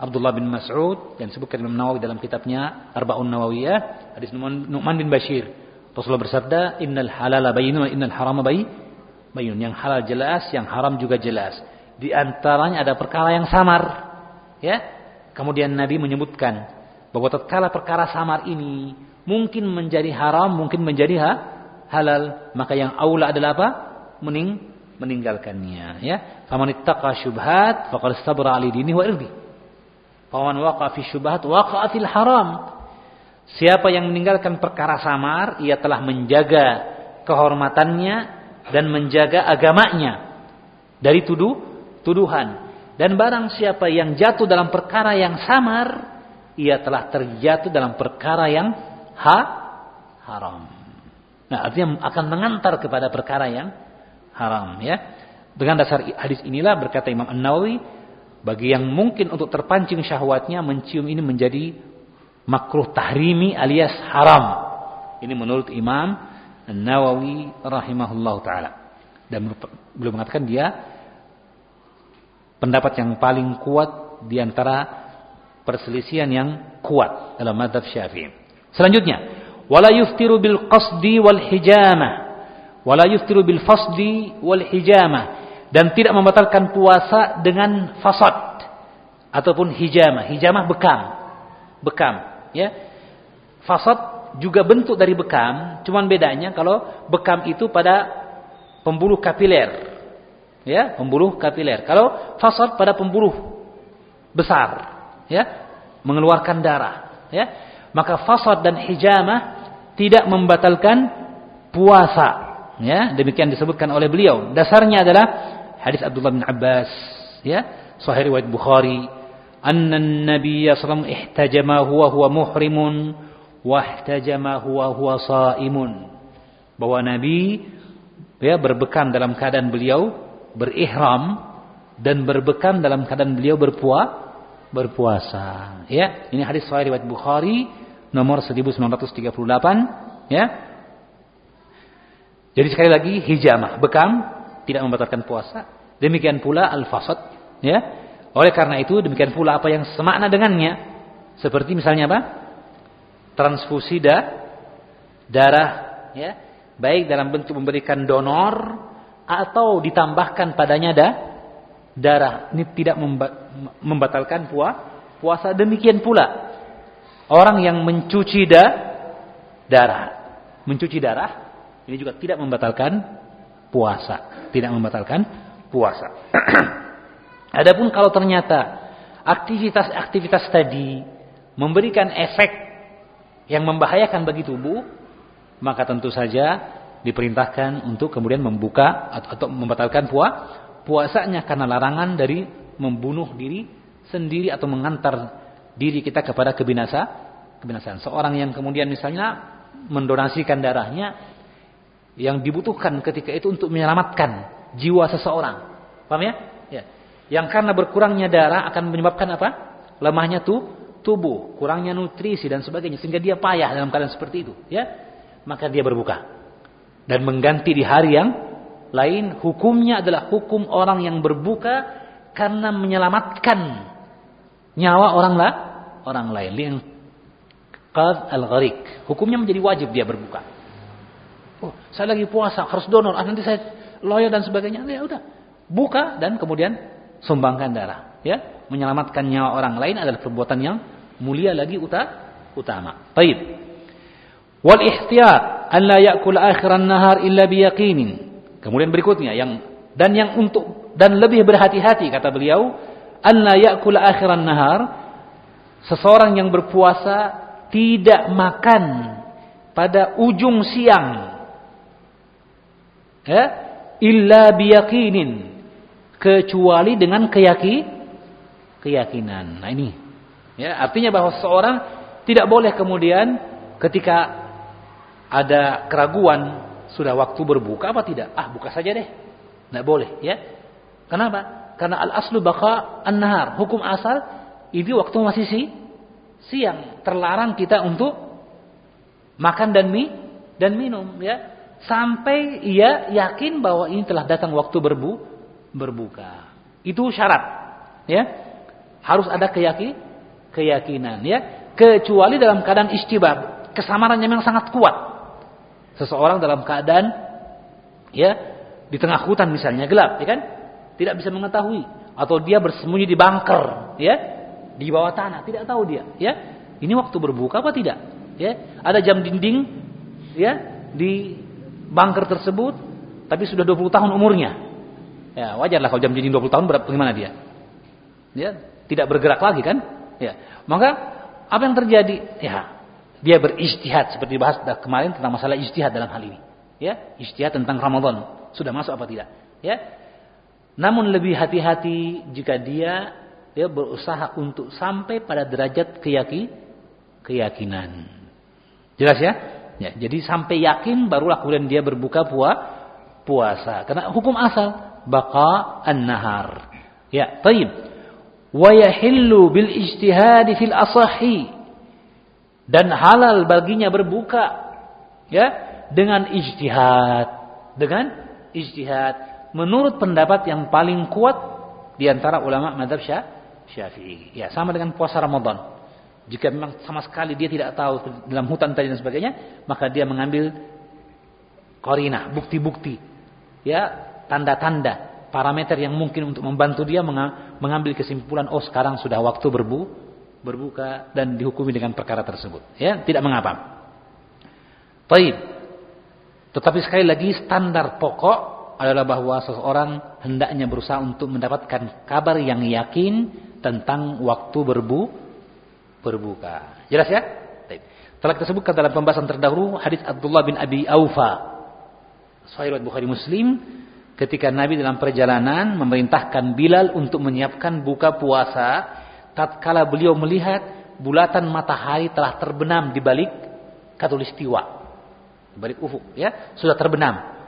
Abdullah bin Mas'ud yang disebutkan Imam Nawawi dalam kitabnya Arba'un Nawawiyah, hadis Nu'man bin Bashir Rasulullah bersabda, "Innal halala bayyinun wa innal harama bayyinun." Yang halal jelas, yang haram juga jelas. Di antaranya ada perkara yang samar. Ya. Kemudian Nabi menyebutkan bahwa tatkala perkara samar ini mungkin menjadi haram, mungkin menjadi ha halal, maka yang aula adalah apa? Mening meninggalkannya, ya. Faman ittaqa syubhat faqad istabra ali dinihi wa irdi. Faman waqa fi syubhat waqa'a fil haram. Siapa yang meninggalkan perkara samar, ia telah menjaga kehormatannya dan menjaga agamanya dari tuduh tuduhan. Dan barang siapa yang jatuh dalam perkara yang samar, ia telah terjatuh dalam perkara yang ha haram. Nah, artinya akan mengantar kepada perkara yang haram ya. Dengan dasar hadis inilah berkata Imam An-Nawawi, bagi yang mungkin untuk terpancing syahwatnya mencium ini menjadi makruh tahrimi alias haram. Ini menurut Imam Nawawi rahimahullah taala. Dan belum mengatakan dia pendapat yang paling kuat di antara perselisihan yang kuat dalam madhab Syafi'i. Selanjutnya, wala yuftiru bil qasdi wal hijamah. Wala yuftiru bil fasdi wal hijamah dan tidak membatalkan puasa dengan fasad ataupun hijamah. Hijamah bekam. Bekam ya. Fasad juga bentuk dari bekam, cuman bedanya kalau bekam itu pada pembuluh kapiler. Ya, pembuluh kapiler. Kalau fasad pada pembuluh besar, ya, mengeluarkan darah, ya. Maka fasad dan hijamah tidak membatalkan puasa, ya. Demikian disebutkan oleh beliau. Dasarnya adalah hadis Abdullah bin Abbas, ya, sahih riwayat Bukhari, anna an-nabiy sallallahu ihtajama huwa huwa muhrimun wa ihtajama huwa huwa saimun. Bahwa Nabi ya berbekam dalam keadaan beliau berihram dan berbekam dalam keadaan beliau berpuasa berpuasa ya ini hadis sahih riwayat Bukhari nomor 1938 ya jadi sekali lagi hijamah bekam tidak membatalkan puasa. Demikian pula al-fasad ya. Oleh karena itu demikian pula apa yang semakna dengannya. Seperti misalnya apa? Transfusi da, darah ya. Baik dalam bentuk memberikan donor atau ditambahkan padanya da, darah. Ini tidak membatalkan puasa. Demikian pula orang yang mencuci da, darah. Mencuci darah ini juga tidak membatalkan puasa tidak membatalkan puasa <clears throat> adapun kalau ternyata aktivitas-aktivitas tadi memberikan efek yang membahayakan bagi tubuh maka tentu saja diperintahkan untuk kemudian membuka atau, membatalkan puasa puasanya karena larangan dari membunuh diri sendiri atau mengantar diri kita kepada kebinasa kebinasaan. Seorang yang kemudian misalnya mendonasikan darahnya yang dibutuhkan ketika itu untuk menyelamatkan jiwa seseorang. Paham ya? Ya. Yang karena berkurangnya darah akan menyebabkan apa? Lemahnya tuh tubuh, kurangnya nutrisi dan sebagainya sehingga dia payah dalam keadaan seperti itu, ya. Maka dia berbuka dan mengganti di hari yang lain hukumnya adalah hukum orang yang berbuka karena menyelamatkan nyawa orang lah orang lain qad al-gharik hukumnya menjadi wajib dia berbuka oh saya lagi puasa harus donor. Ah, nanti saya loyo dan sebagainya. Ya udah. Buka dan kemudian sumbangkan darah. Ya menyelamatkan nyawa orang lain adalah perbuatan yang mulia lagi utama. Baik. Wal ihtiyat an la ya'kul akhiran nahar illa biyaqinin Kemudian berikutnya yang dan yang untuk dan lebih berhati-hati kata beliau, alla ya'kul akhiran nahar seseorang yang berpuasa tidak makan pada ujung siang. Ya, illa biyaqinin kecuali dengan keyaki keyakinan. Nah ini ya artinya bahwa seseorang tidak boleh kemudian ketika ada keraguan sudah waktu berbuka apa tidak? Ah, buka saja deh. Tidak boleh, ya. Kenapa? Karena al-aslu baqa an-nahar. Hukum asal itu waktu masih si siang. Terlarang kita untuk makan dan mie dan minum, ya. Sampai ia yakin bahwa ini telah datang waktu berbu berbuka. Itu syarat, ya. Harus ada keyaki keyakinan, ya. Kecuali dalam keadaan istibab, kesamarannya memang sangat kuat seseorang dalam keadaan ya di tengah hutan misalnya gelap, ya kan? Tidak bisa mengetahui atau dia bersembunyi di bunker, ya, di bawah tanah, tidak tahu dia, ya. Ini waktu berbuka apa tidak? Ya, ada jam dinding ya di bunker tersebut tapi sudah 20 tahun umurnya. Ya, wajarlah kalau jam dinding 20 tahun berapa bagaimana dia? Ya, tidak bergerak lagi kan? Ya. Maka apa yang terjadi? Ya, dia berijtihad seperti dibahas kemarin tentang masalah ijtihad dalam hal ini. Ya, ijtihad tentang Ramadan sudah masuk apa tidak? Ya. Namun lebih hati-hati jika dia dia berusaha untuk sampai pada derajat keyaki, keyakinan. Jelas ya? Ya, jadi sampai yakin barulah kemudian dia berbuka puasa puasa. Karena hukum asal baqa an-nahar. Ya, taib. Wa yahillu bil ijtihad fil asahi dan halal baginya berbuka ya dengan ijtihad dengan ijtihad menurut pendapat yang paling kuat di antara ulama mazhab Syafi'i ya sama dengan puasa Ramadan jika memang sama sekali dia tidak tahu dalam hutan tadi dan sebagainya maka dia mengambil korina bukti-bukti ya tanda-tanda parameter yang mungkin untuk membantu dia mengambil kesimpulan oh sekarang sudah waktu berbu berbuka dan dihukumi dengan perkara tersebut. Ya, tidak mengapa. Baik. Tetapi sekali lagi standar pokok adalah bahwa seseorang hendaknya berusaha untuk mendapatkan kabar yang yakin tentang waktu berbu berbuka. Jelas ya? Telah kita sebutkan dalam pembahasan terdahulu hadis Abdullah bin Abi Aufa. Sahih Bukhari Muslim ketika Nabi dalam perjalanan memerintahkan Bilal untuk menyiapkan buka puasa tatkala beliau melihat bulatan matahari telah terbenam di balik katulistiwa. Di balik ufuk ya, sudah terbenam.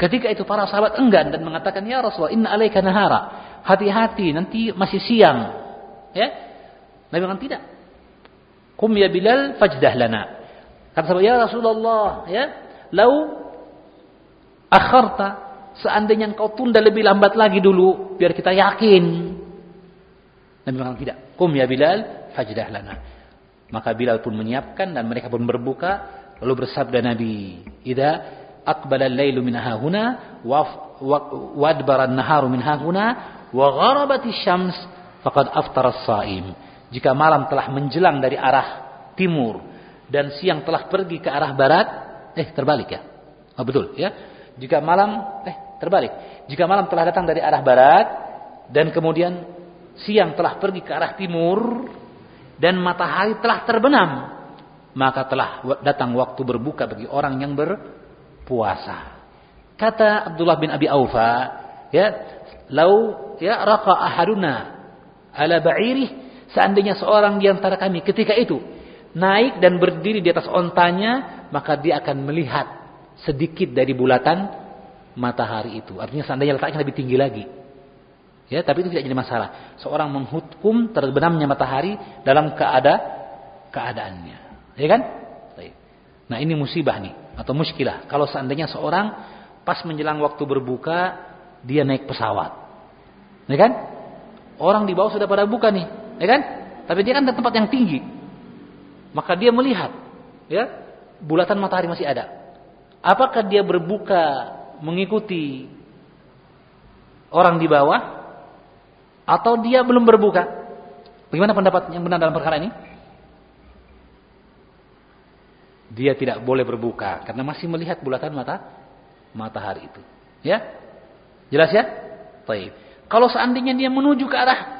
Ketika itu para sahabat enggan dan mengatakan, "Ya Rasulullah, inna alaika nahara." Hati-hati, nanti masih siang. Ya. Nabi mengatakan, "Tidak." Kum ya Bilal fajdah lana. Kata sahabat, "Ya Rasulullah, ya, lau akharta, seandainya engkau tunda lebih lambat lagi dulu biar kita yakin." Nabi mengatakan, "Tidak. Kum ya Bilal fajdah lana." Maka Bilal pun menyiapkan dan mereka pun berbuka lalu bersabda Nabi, "Idza aqbala al-lailu min hahuna wa adbara an-naharu min hahuna wa gharabati syams faqad aftara as-saim. Jika malam telah menjelang dari arah timur dan siang telah pergi ke arah barat, eh terbalik ya. Oh, betul ya. Jika malam eh terbalik. Jika malam telah datang dari arah barat dan kemudian siang telah pergi ke arah timur dan matahari telah terbenam, maka telah datang waktu berbuka bagi orang yang ber puasa. Kata Abdullah bin Abi Aufa, ya, lau ya raqa ahaduna ala ba'irih, seandainya seorang di antara kami ketika itu naik dan berdiri di atas ontanya, maka dia akan melihat sedikit dari bulatan matahari itu. Artinya seandainya letaknya lebih tinggi lagi. Ya, tapi itu tidak jadi masalah. Seorang menghukum terbenamnya matahari dalam keada keadaannya. Ya kan? Nah, ini musibah nih atau muskilah. Kalau seandainya seorang pas menjelang waktu berbuka dia naik pesawat. Ya kan? Orang di bawah sudah pada buka nih, ya kan? Tapi dia kan di tempat yang tinggi. Maka dia melihat, ya, bulatan matahari masih ada. Apakah dia berbuka mengikuti orang di bawah atau dia belum berbuka? Bagaimana pendapat yang benar dalam perkara ini? dia tidak boleh berbuka karena masih melihat bulatan mata matahari itu. Ya? Jelas ya? Baik. Kalau seandainya dia menuju ke arah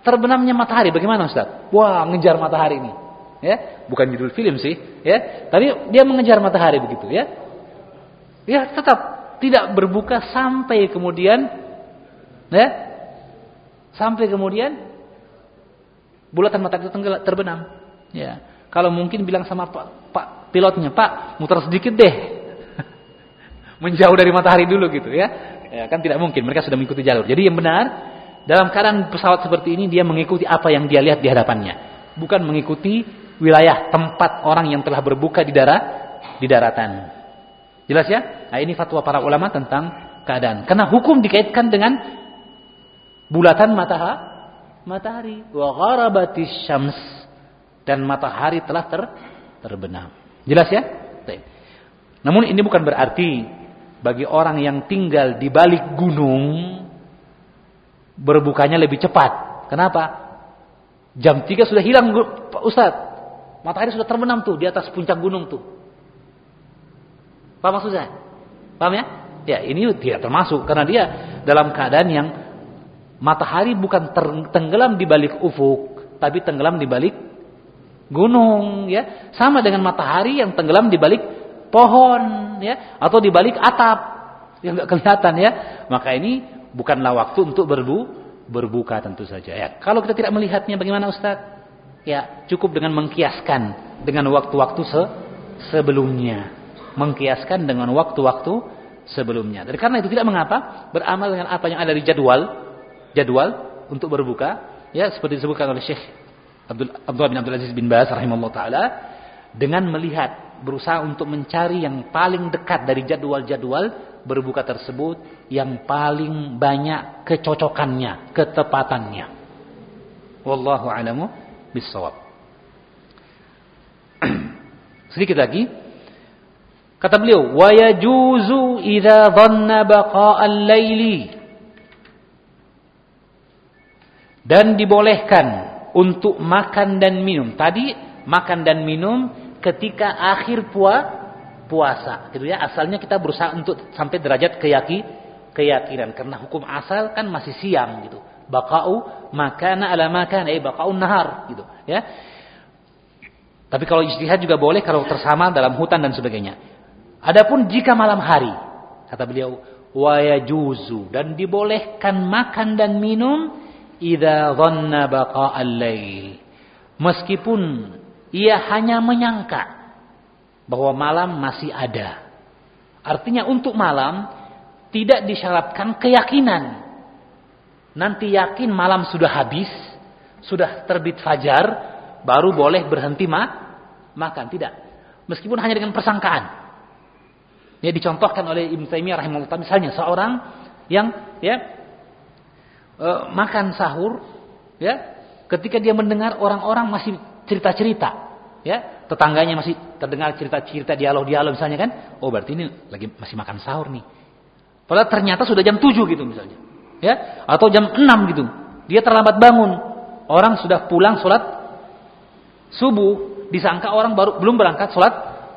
terbenamnya matahari, bagaimana Ustaz? Wah, mengejar matahari ini. Ya, bukan judul film sih, ya. Tapi dia mengejar matahari begitu, ya. Ya, tetap tidak berbuka sampai kemudian ya. Sampai kemudian bulatan matahari itu terbenam. Ya. Kalau mungkin bilang sama Pak, Pak pilotnya, Pak, muter sedikit deh. <laughs> Menjauh dari matahari dulu gitu ya. ya. Kan tidak mungkin, mereka sudah mengikuti jalur. Jadi yang benar, dalam keadaan pesawat seperti ini, dia mengikuti apa yang dia lihat di hadapannya. Bukan mengikuti wilayah tempat orang yang telah berbuka di darat, di daratan. Jelas ya? Nah ini fatwa para ulama tentang keadaan. Karena hukum dikaitkan dengan bulatan matahari. Matahari. Wa gharabatis syams. Dan matahari telah ter, terbenam. Jelas ya? Namun ini bukan berarti bagi orang yang tinggal di balik gunung berbukanya lebih cepat. Kenapa? Jam 3 sudah hilang Pak Ustaz. Matahari sudah terbenam tuh di atas puncak gunung tuh. Paham maksudnya? Paham ya? Ya, ini tidak termasuk karena dia dalam keadaan yang matahari bukan tenggelam di balik ufuk, tapi tenggelam di balik gunung ya sama dengan matahari yang tenggelam di balik pohon ya atau di balik atap yang nggak kelihatan ya maka ini bukanlah waktu untuk berbu berbuka tentu saja. Ya kalau kita tidak melihatnya bagaimana Ustaz? Ya cukup dengan mengkiaskan dengan waktu-waktu se sebelumnya. Mengkiaskan dengan waktu-waktu sebelumnya. Dan karena itu tidak mengapa beramal dengan apa yang ada di jadwal jadwal untuk berbuka. Ya seperti disebutkan oleh Syekh Abdul, Abdullah bin Abdul Aziz bin Baz rahimahullah taala dengan melihat berusaha untuk mencari yang paling dekat dari jadwal-jadwal berbuka tersebut yang paling banyak kecocokannya, ketepatannya. Wallahu a'lamu bissawab. <clears throat> Sedikit lagi. Kata beliau, "Wa yajuzu idza dhanna baqa'al laili." Dan dibolehkan untuk makan dan minum. Tadi makan dan minum ketika akhir pua, puasa, gitu ya. Asalnya kita berusaha untuk sampai derajat keyaki, keyakinan karena hukum asal kan masih siang gitu. Baqa'u makana ala makana eh baqa'un nahar gitu ya. Tapi kalau ijtihad juga boleh kalau tersama dalam hutan dan sebagainya. Adapun jika malam hari, kata beliau, wa yajuzu dan dibolehkan makan dan minum idza dhanna baqa'al lail. Meskipun ia hanya menyangka bahwa malam masih ada. Artinya untuk malam tidak disyaratkan keyakinan. Nanti yakin malam sudah habis, sudah terbit fajar, baru boleh berhenti ma makan. Tidak. Meskipun hanya dengan persangkaan. Ya dicontohkan oleh Ibn Taimiyah rahimahullah misalnya seorang yang ya e, makan sahur ya ketika dia mendengar orang-orang masih cerita-cerita ya tetangganya masih terdengar cerita-cerita dialog-dialog misalnya kan? Oh berarti ini lagi masih makan sahur nih. Padahal ternyata sudah jam 7 gitu misalnya. Ya? Atau jam 6 gitu. Dia terlambat bangun. Orang sudah pulang sholat subuh. Disangka orang baru belum berangkat sholat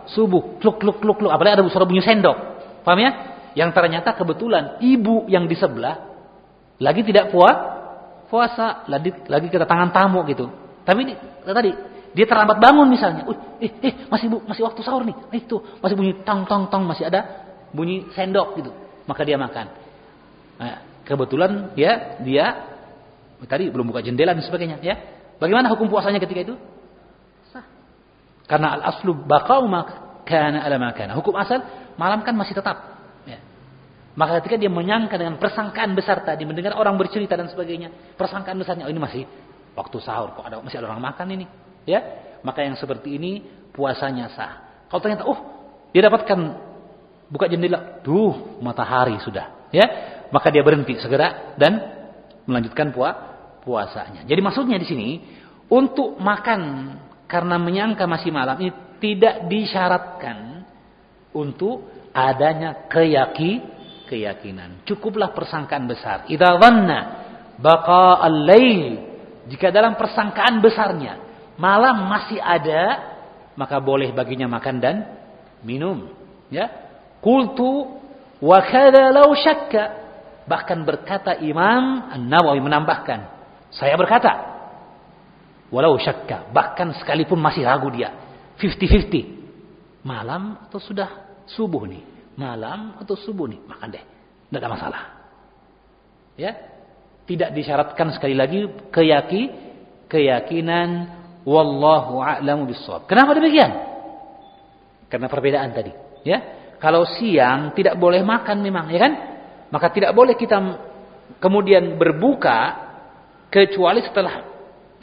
subuh. Kluk kluk kluk kluk. Apalagi ada suara bunyi sendok. Paham ya? Yang ternyata kebetulan ibu yang di sebelah lagi tidak puas puasa. Lagi lagi kedatangan tamu gitu. Tapi ini tadi dia terlambat bangun misalnya. Uh, eh, eh, masih bu, masih waktu sahur nih. Eh, itu masih bunyi tong tong tong masih ada bunyi sendok gitu. Maka dia makan. Nah, kebetulan ya dia tadi belum buka jendela dan sebagainya ya. Bagaimana hukum puasanya ketika itu? Sah. Karena al aslu baqau kana ala makana. Hukum asal malam kan masih tetap. Ya. Maka ketika dia menyangka dengan persangkaan besar tadi, mendengar orang bercerita dan sebagainya, persangkaan besarnya, oh ini masih waktu sahur, kok ada masih ada orang makan ini. Ya, maka yang seperti ini puasanya sah. Kalau ternyata, oh, dia dapatkan buka jendela, duh, matahari sudah, ya, maka dia berhenti segera dan melanjutkan puas puasanya. Jadi maksudnya di sini untuk makan karena menyangka masih malam ini tidak disyaratkan untuk adanya keyaki keyakinan. Cukuplah persangkaan besar. Idza dhanna baqa al-lail jika dalam persangkaan besarnya malam masih ada, maka boleh baginya makan dan minum. Ya, kultu wa law syakka. Bahkan berkata Imam An-Nawawi menambahkan, saya berkata, walau syakka, bahkan sekalipun masih ragu dia, 50-50. Malam atau sudah subuh nih? Malam atau subuh nih? Makan deh. Tidak ada masalah. Ya, tidak disyaratkan sekali lagi keyaki, keyakinan Wallahu a'lamu bissawab. Kenapa demikian? Karena perbedaan tadi, ya. Kalau siang tidak boleh makan memang, ya kan? Maka tidak boleh kita kemudian berbuka kecuali setelah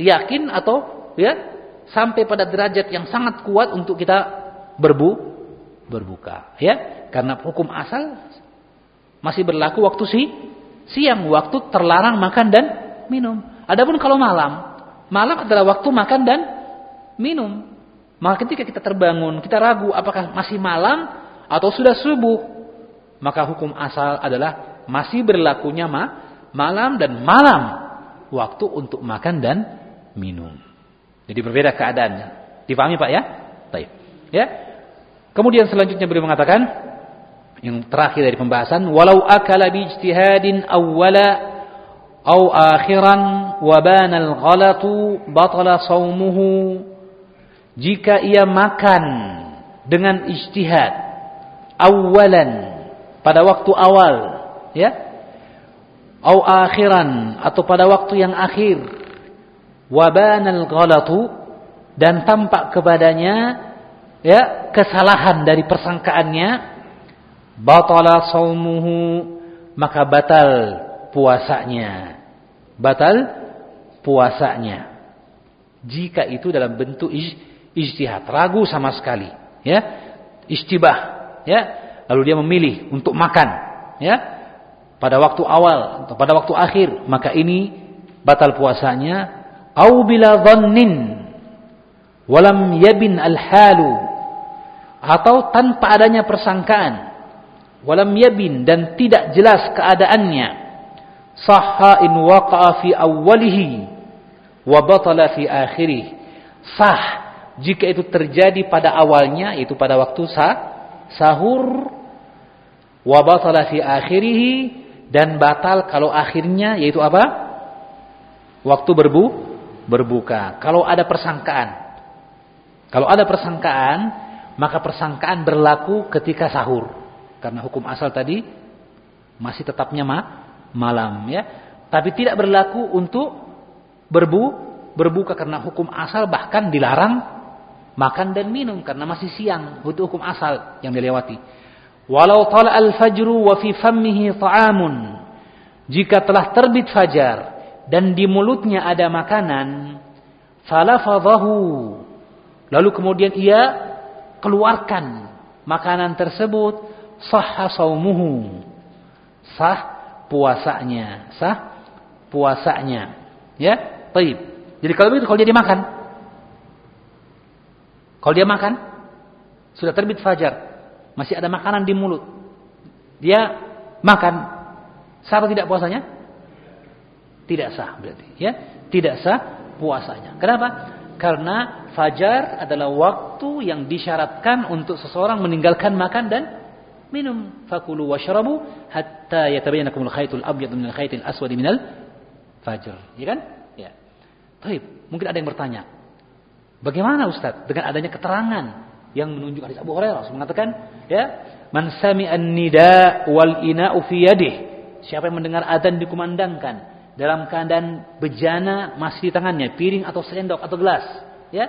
yakin atau ya sampai pada derajat yang sangat kuat untuk kita berbu berbuka, ya. Karena hukum asal masih berlaku waktu si siang, waktu terlarang makan dan minum. Adapun kalau malam, Malam adalah waktu makan dan minum. Maka ketika kita terbangun, kita ragu apakah masih malam atau sudah subuh, maka hukum asal adalah masih berlakunya ma malam dan malam waktu untuk makan dan minum. Jadi berbeda keadaannya. Dipahami Pak ya? Baik. Ya. Kemudian selanjutnya beliau mengatakan yang terakhir dari pembahasan walau akala bi ijtihadin awwala au akhiran wa banal ghalatu batala jika ia makan dengan ijtihad awalan pada waktu awal ya. Au akhiran atau pada waktu yang akhir wa ghalatu dan tampak kepadanya ya kesalahan dari persangkaannya batala saumuhu maka batal puasanya. Batal puasanya. Jika itu dalam bentuk ijtihad, ragu sama sekali, ya. Istibah, ya. Lalu dia memilih untuk makan, ya. Pada waktu awal atau pada waktu akhir, maka ini batal puasanya au bila dhannin walam yabin al-halu atau tanpa adanya persangkaan walam yabin dan tidak jelas keadaannya sahha in waqa'a fi awwalihi wa batala fi akhirih sah jika itu terjadi pada awalnya itu pada waktu sah, sahur wa batala fi akhirih dan batal kalau akhirnya yaitu apa? Waktu berbu berbuka. Kalau ada persangkaan. Kalau ada persangkaan, maka persangkaan berlaku ketika sahur. Karena hukum asal tadi masih tetapnya ma malam ya. Tapi tidak berlaku untuk berbu berbuka karena hukum asal bahkan dilarang makan dan minum karena masih siang. Itu hukum asal yang dilewati. Walau tala al-fajru wa fi fammihi ta'amun. Jika telah terbit fajar dan di mulutnya ada makanan falafadhahu. Lalu kemudian ia keluarkan makanan tersebut sahha saumuhu. Sah puasanya sah puasanya ya baik jadi kalau begitu kalau dia dimakan kalau dia makan, sudah terbit fajar, masih ada makanan di mulut. Dia makan, sah atau tidak puasanya? Tidak sah berarti, ya. Tidak sah puasanya. Kenapa? Karena fajar adalah waktu yang disyaratkan untuk seseorang meninggalkan makan dan minum. Fakulu washrabu hatta yatabayyana lakumul khaytul abyad minal khaytil aswad minal fajr. Ya kan? Ya. Baik, mungkin ada yang bertanya, Bagaimana Ustaz dengan adanya keterangan yang menunjukkan hadis Abu Hurairah mengatakan ya man sami'an nida wal ina'u fi yadih siapa yang mendengar adzan dikumandangkan dalam keadaan bejana masih di tangannya piring atau sendok atau gelas ya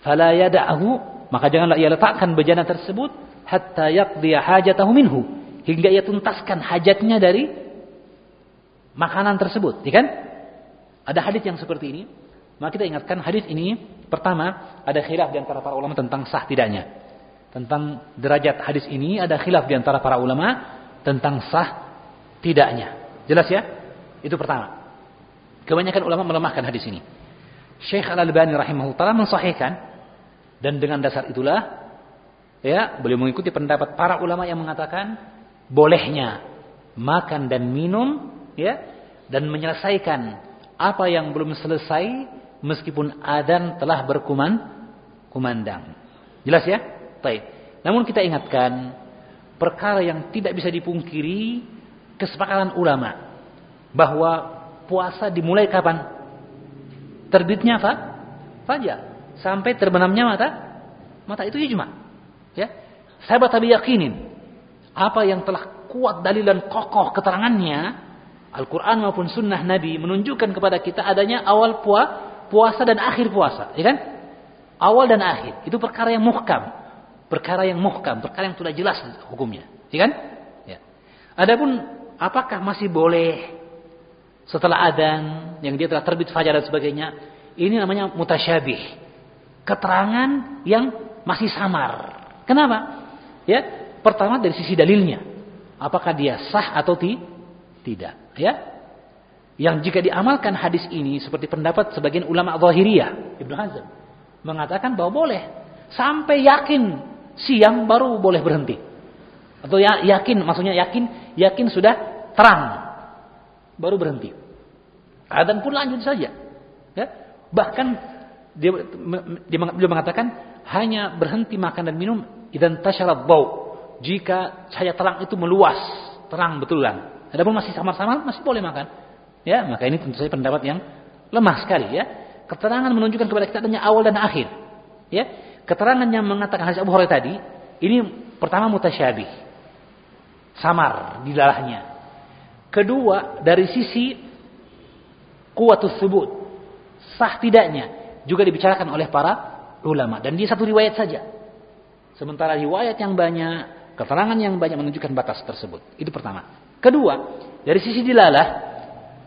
fala yada'hu maka janganlah ia letakkan bejana tersebut hatta yaqdi hajatahu minhu hingga ia tuntaskan hajatnya dari makanan tersebut ya kan ada hadis yang seperti ini maka kita ingatkan hadis ini pertama ada khilaf di antara para ulama tentang sah tidaknya. Tentang derajat hadis ini ada khilaf di antara para ulama tentang sah tidaknya. Jelas ya? Itu pertama. Kebanyakan ulama melemahkan hadis ini. Syekh Al-Albani rahimahullah mensahihkan dan dengan dasar itulah ya beliau mengikuti pendapat para ulama yang mengatakan bolehnya makan dan minum ya dan menyelesaikan apa yang belum selesai meskipun adan telah berkuman kumandang. Jelas ya? Baik. Namun kita ingatkan perkara yang tidak bisa dipungkiri kesepakatan ulama bahwa puasa dimulai kapan? Terbitnya apa? Fajar sampai terbenamnya mata mata itu ijma. Ya. Sahabat tabi yakinin apa yang telah kuat dalil dan kokoh keterangannya Al-Quran maupun sunnah Nabi menunjukkan kepada kita adanya awal puasa puasa dan akhir puasa, ya kan? Awal dan akhir. Itu perkara yang muhkam. Perkara yang muhkam, perkara yang sudah jelas hukumnya, ya kan? Ya. Adapun apakah masih boleh setelah adan yang dia telah terbit fajar dan sebagainya, ini namanya mutasyabih. Keterangan yang masih samar. Kenapa? Ya, pertama dari sisi dalilnya. Apakah dia sah atau ti? tidak, ya? Yang jika diamalkan hadis ini seperti pendapat sebagian ulama zahiriyah, Ibnu Hazm mengatakan bahwa boleh sampai yakin siang baru boleh berhenti. Atau ya, yakin maksudnya yakin yakin sudah terang baru berhenti. Adzan pun lanjut saja. Ya. Bahkan dia, dia, dia mengatakan hanya berhenti makan dan minum idan tasyarat bau. Jika cahaya terang itu meluas, terang betulan. Adapun masih samar-samar masih boleh makan. Ya, maka ini tentu saja pendapat yang lemah sekali ya. Keterangan menunjukkan kepada kita adanya awal dan akhir. Ya. Keterangan yang mengatakan hadis Abu Hurairah tadi, ini pertama mutasyabih. Samar di dalahnya. Kedua, dari sisi kuatus subut. Sah tidaknya juga dibicarakan oleh para ulama dan dia satu riwayat saja. Sementara riwayat yang banyak, keterangan yang banyak menunjukkan batas tersebut. Itu pertama. Kedua, dari sisi dilalah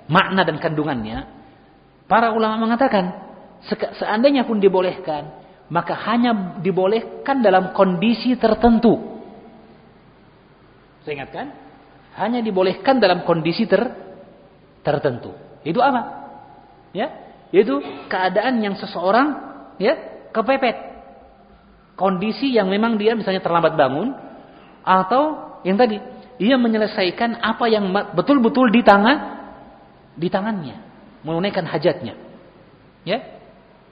makna dan kandungannya, para ulama mengatakan seandainya pun dibolehkan, maka hanya dibolehkan dalam kondisi tertentu. Saya ingatkan, hanya dibolehkan dalam kondisi ter tertentu. Itu apa? Ya, yaitu keadaan yang seseorang ya kepepet. Kondisi yang memang dia misalnya terlambat bangun atau yang tadi ia menyelesaikan apa yang betul-betul di tangan di tangannya, menunaikan hajatnya. Ya.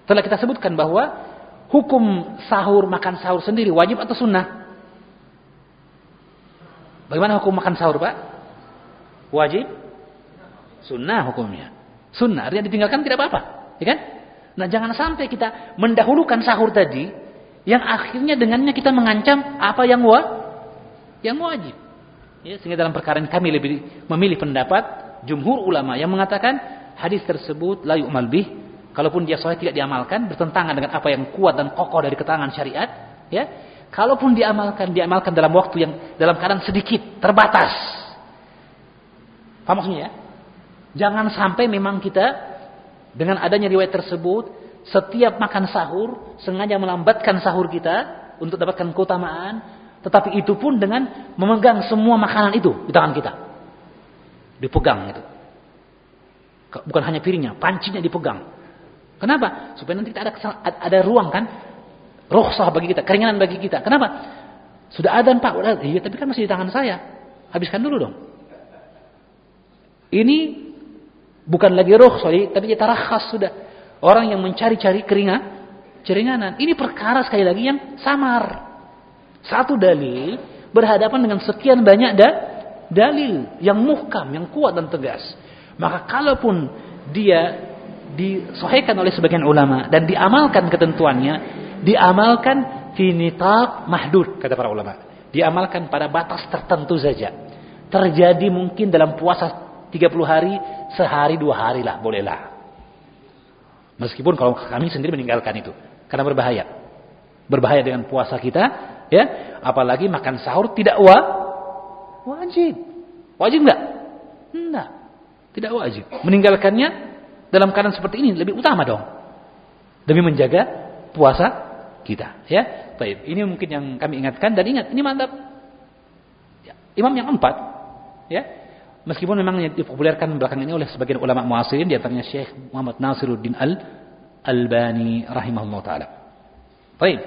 Telah kita sebutkan bahwa hukum sahur makan sahur sendiri wajib atau sunnah? Bagaimana hukum makan sahur, Pak? Wajib sunnah hukumnya. Sunnah artinya ditinggalkan tidak apa-apa, ya kan? Nah, jangan sampai kita mendahulukan sahur tadi yang akhirnya dengannya kita mengancam apa yang wa yang wajib. Ya, sehingga dalam perkara ini kami lebih memilih pendapat jumhur ulama yang mengatakan hadis tersebut la yu'mal kalaupun dia sahih tidak diamalkan bertentangan dengan apa yang kuat dan kokoh dari keterangan syariat, ya. Kalaupun diamalkan, diamalkan dalam waktu yang dalam keadaan sedikit, terbatas. Paham maksudnya ya? Jangan sampai memang kita dengan adanya riwayat tersebut setiap makan sahur sengaja melambatkan sahur kita untuk dapatkan keutamaan, tetapi itu pun dengan memegang semua makanan itu di tangan kita. Dipegang itu. Bukan hanya piringnya, pancinya dipegang. Kenapa? Supaya nanti kita ada ada ruang kan rukhsah bagi kita, keringanan bagi kita. Kenapa? Sudah adzan Pak, iya tapi kan masih di tangan saya. Habiskan dulu dong. Ini bukan lagi rukhsah, tapi tarakhas sudah. Orang yang mencari-cari keringan, keringanan. Ini perkara sekali lagi yang samar. Satu dalil berhadapan dengan sekian banyak da, dalil yang muhkam, yang kuat dan tegas. Maka kalaupun dia disohhikan oleh sebagian ulama dan diamalkan ketentuannya, diamalkan fi mahdud kata para ulama. Diamalkan pada batas tertentu saja. Terjadi mungkin dalam puasa 30 hari, sehari dua hari lah, bolehlah. Meskipun kalau kami sendiri meninggalkan itu. Karena berbahaya. Berbahaya dengan puasa kita. ya Apalagi makan sahur tidak wa wajib. Wajib enggak? Enggak. Tidak wajib. Meninggalkannya dalam keadaan seperti ini lebih utama dong. Demi menjaga puasa kita, ya. Baik, ini mungkin yang kami ingatkan dan ingat ini mantap. Ya, imam yang empat, ya. Meskipun memang dipopulerkan belakangan ini oleh sebagian ulama muasirin di antaranya Syekh Muhammad Nasiruddin Al Albani rahimahullah taala. Baik.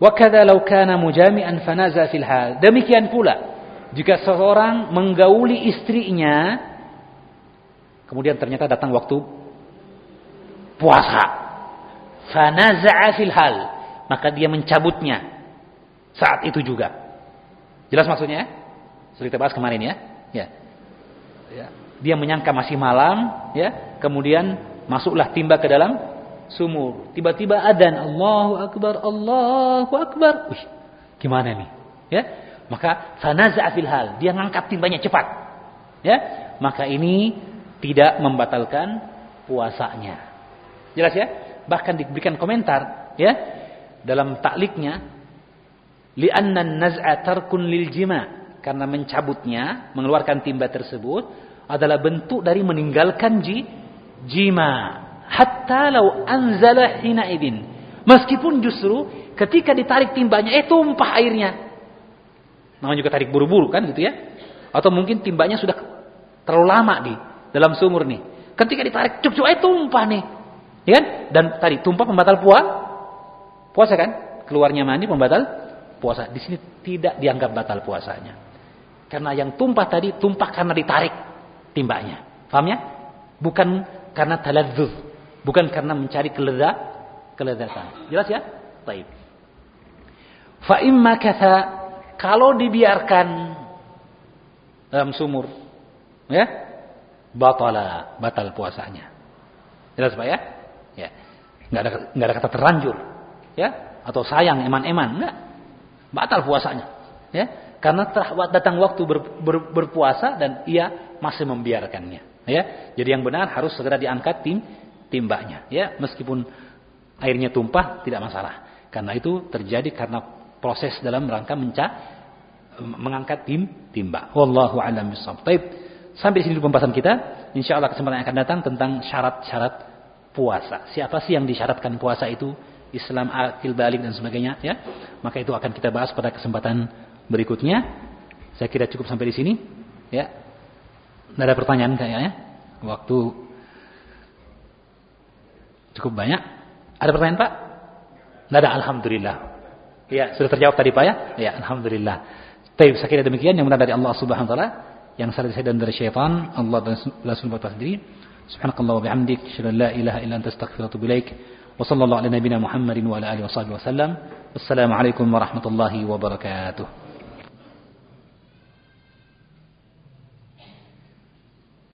Wa kadza law kana mujami'an fanaza fil hal. Demikian pula jika seorang menggauli istrinya kemudian ternyata datang waktu puasa. Fanaza'a fil hal maka dia mencabutnya saat itu juga. Jelas maksudnya? Sudah kita bahas kemarin ya. Ya. Ya. Dia menyangka masih malam, ya. Kemudian masuklah timba ke dalam sumur. Tiba-tiba adan Allahu akbar, Allahu akbar. Wih, gimana nih? Ya. Maka fanaza'a fil hal, dia ngangkat timbanya cepat. Ya. Maka ini tidak membatalkan puasanya. Jelas ya? Bahkan diberikan komentar, ya dalam takliknya li'anna naz'a tarkun lil jima karena mencabutnya mengeluarkan timba tersebut adalah bentuk dari meninggalkan ji, jima. Hatta law anzala hina idin. Meskipun justru ketika ditarik timbanya eh tumpah airnya. Namanya juga tarik buru-buru kan gitu ya. Atau mungkin timbanya sudah terlalu lama di dalam sumur nih. Ketika ditarik cuk-cuk eh tumpah nih. Ya kan? Dan tadi tumpah pembatal puasa. Puasa kan? Keluarnya mani pembatal puasa. Di sini tidak dianggap batal puasanya. Karena yang tumpah tadi tumpah karena ditarik timbanya. Paham ya? Bukan karena taladzuz. Bukan karena mencari kelezat, kelezatan. Jelas ya? Baik. Fa imma kata kalau dibiarkan dalam sumur ya batala batal puasanya. Jelas Pak ya? Ya. Enggak ada enggak ada kata terlanjur ya atau sayang eman-eman enggak batal puasanya ya karena telah datang waktu ber, ber, berpuasa dan ia masih membiarkannya. Ya jadi yang benar harus segera diangkat tim timbanya ya meskipun airnya tumpah tidak masalah. Karena itu terjadi karena proses dalam rangka menca mengangkat tim timba wallahu alam bisawab sampai di sini pembahasan kita. Insyaallah kesempatan yang akan datang tentang syarat-syarat puasa. Siapa sih yang disyaratkan puasa itu? Islam akil balik dan sebagainya ya. Maka itu akan kita bahas pada kesempatan berikutnya. Saya kira cukup sampai di sini. Ya, tidak ada pertanyaan kayaknya. Waktu cukup banyak. Ada pertanyaan Pak? Tidak ada. Alhamdulillah. Ya, sudah terjawab tadi Pak ya? Ya, Alhamdulillah. Tapi saya kira demikian yang benar dari Allah Subhanahu Wa Taala, yang salah dari dan dari syaitan, Allah dan Rasul buat sendiri. Subhanakallah wa bihamdik, Shalallahu la ilaha illa anta astaghfiruka wa. Wa sallallahu ala Muhammadin wa ala wasallam. Warahmatullahi wabarakatuh.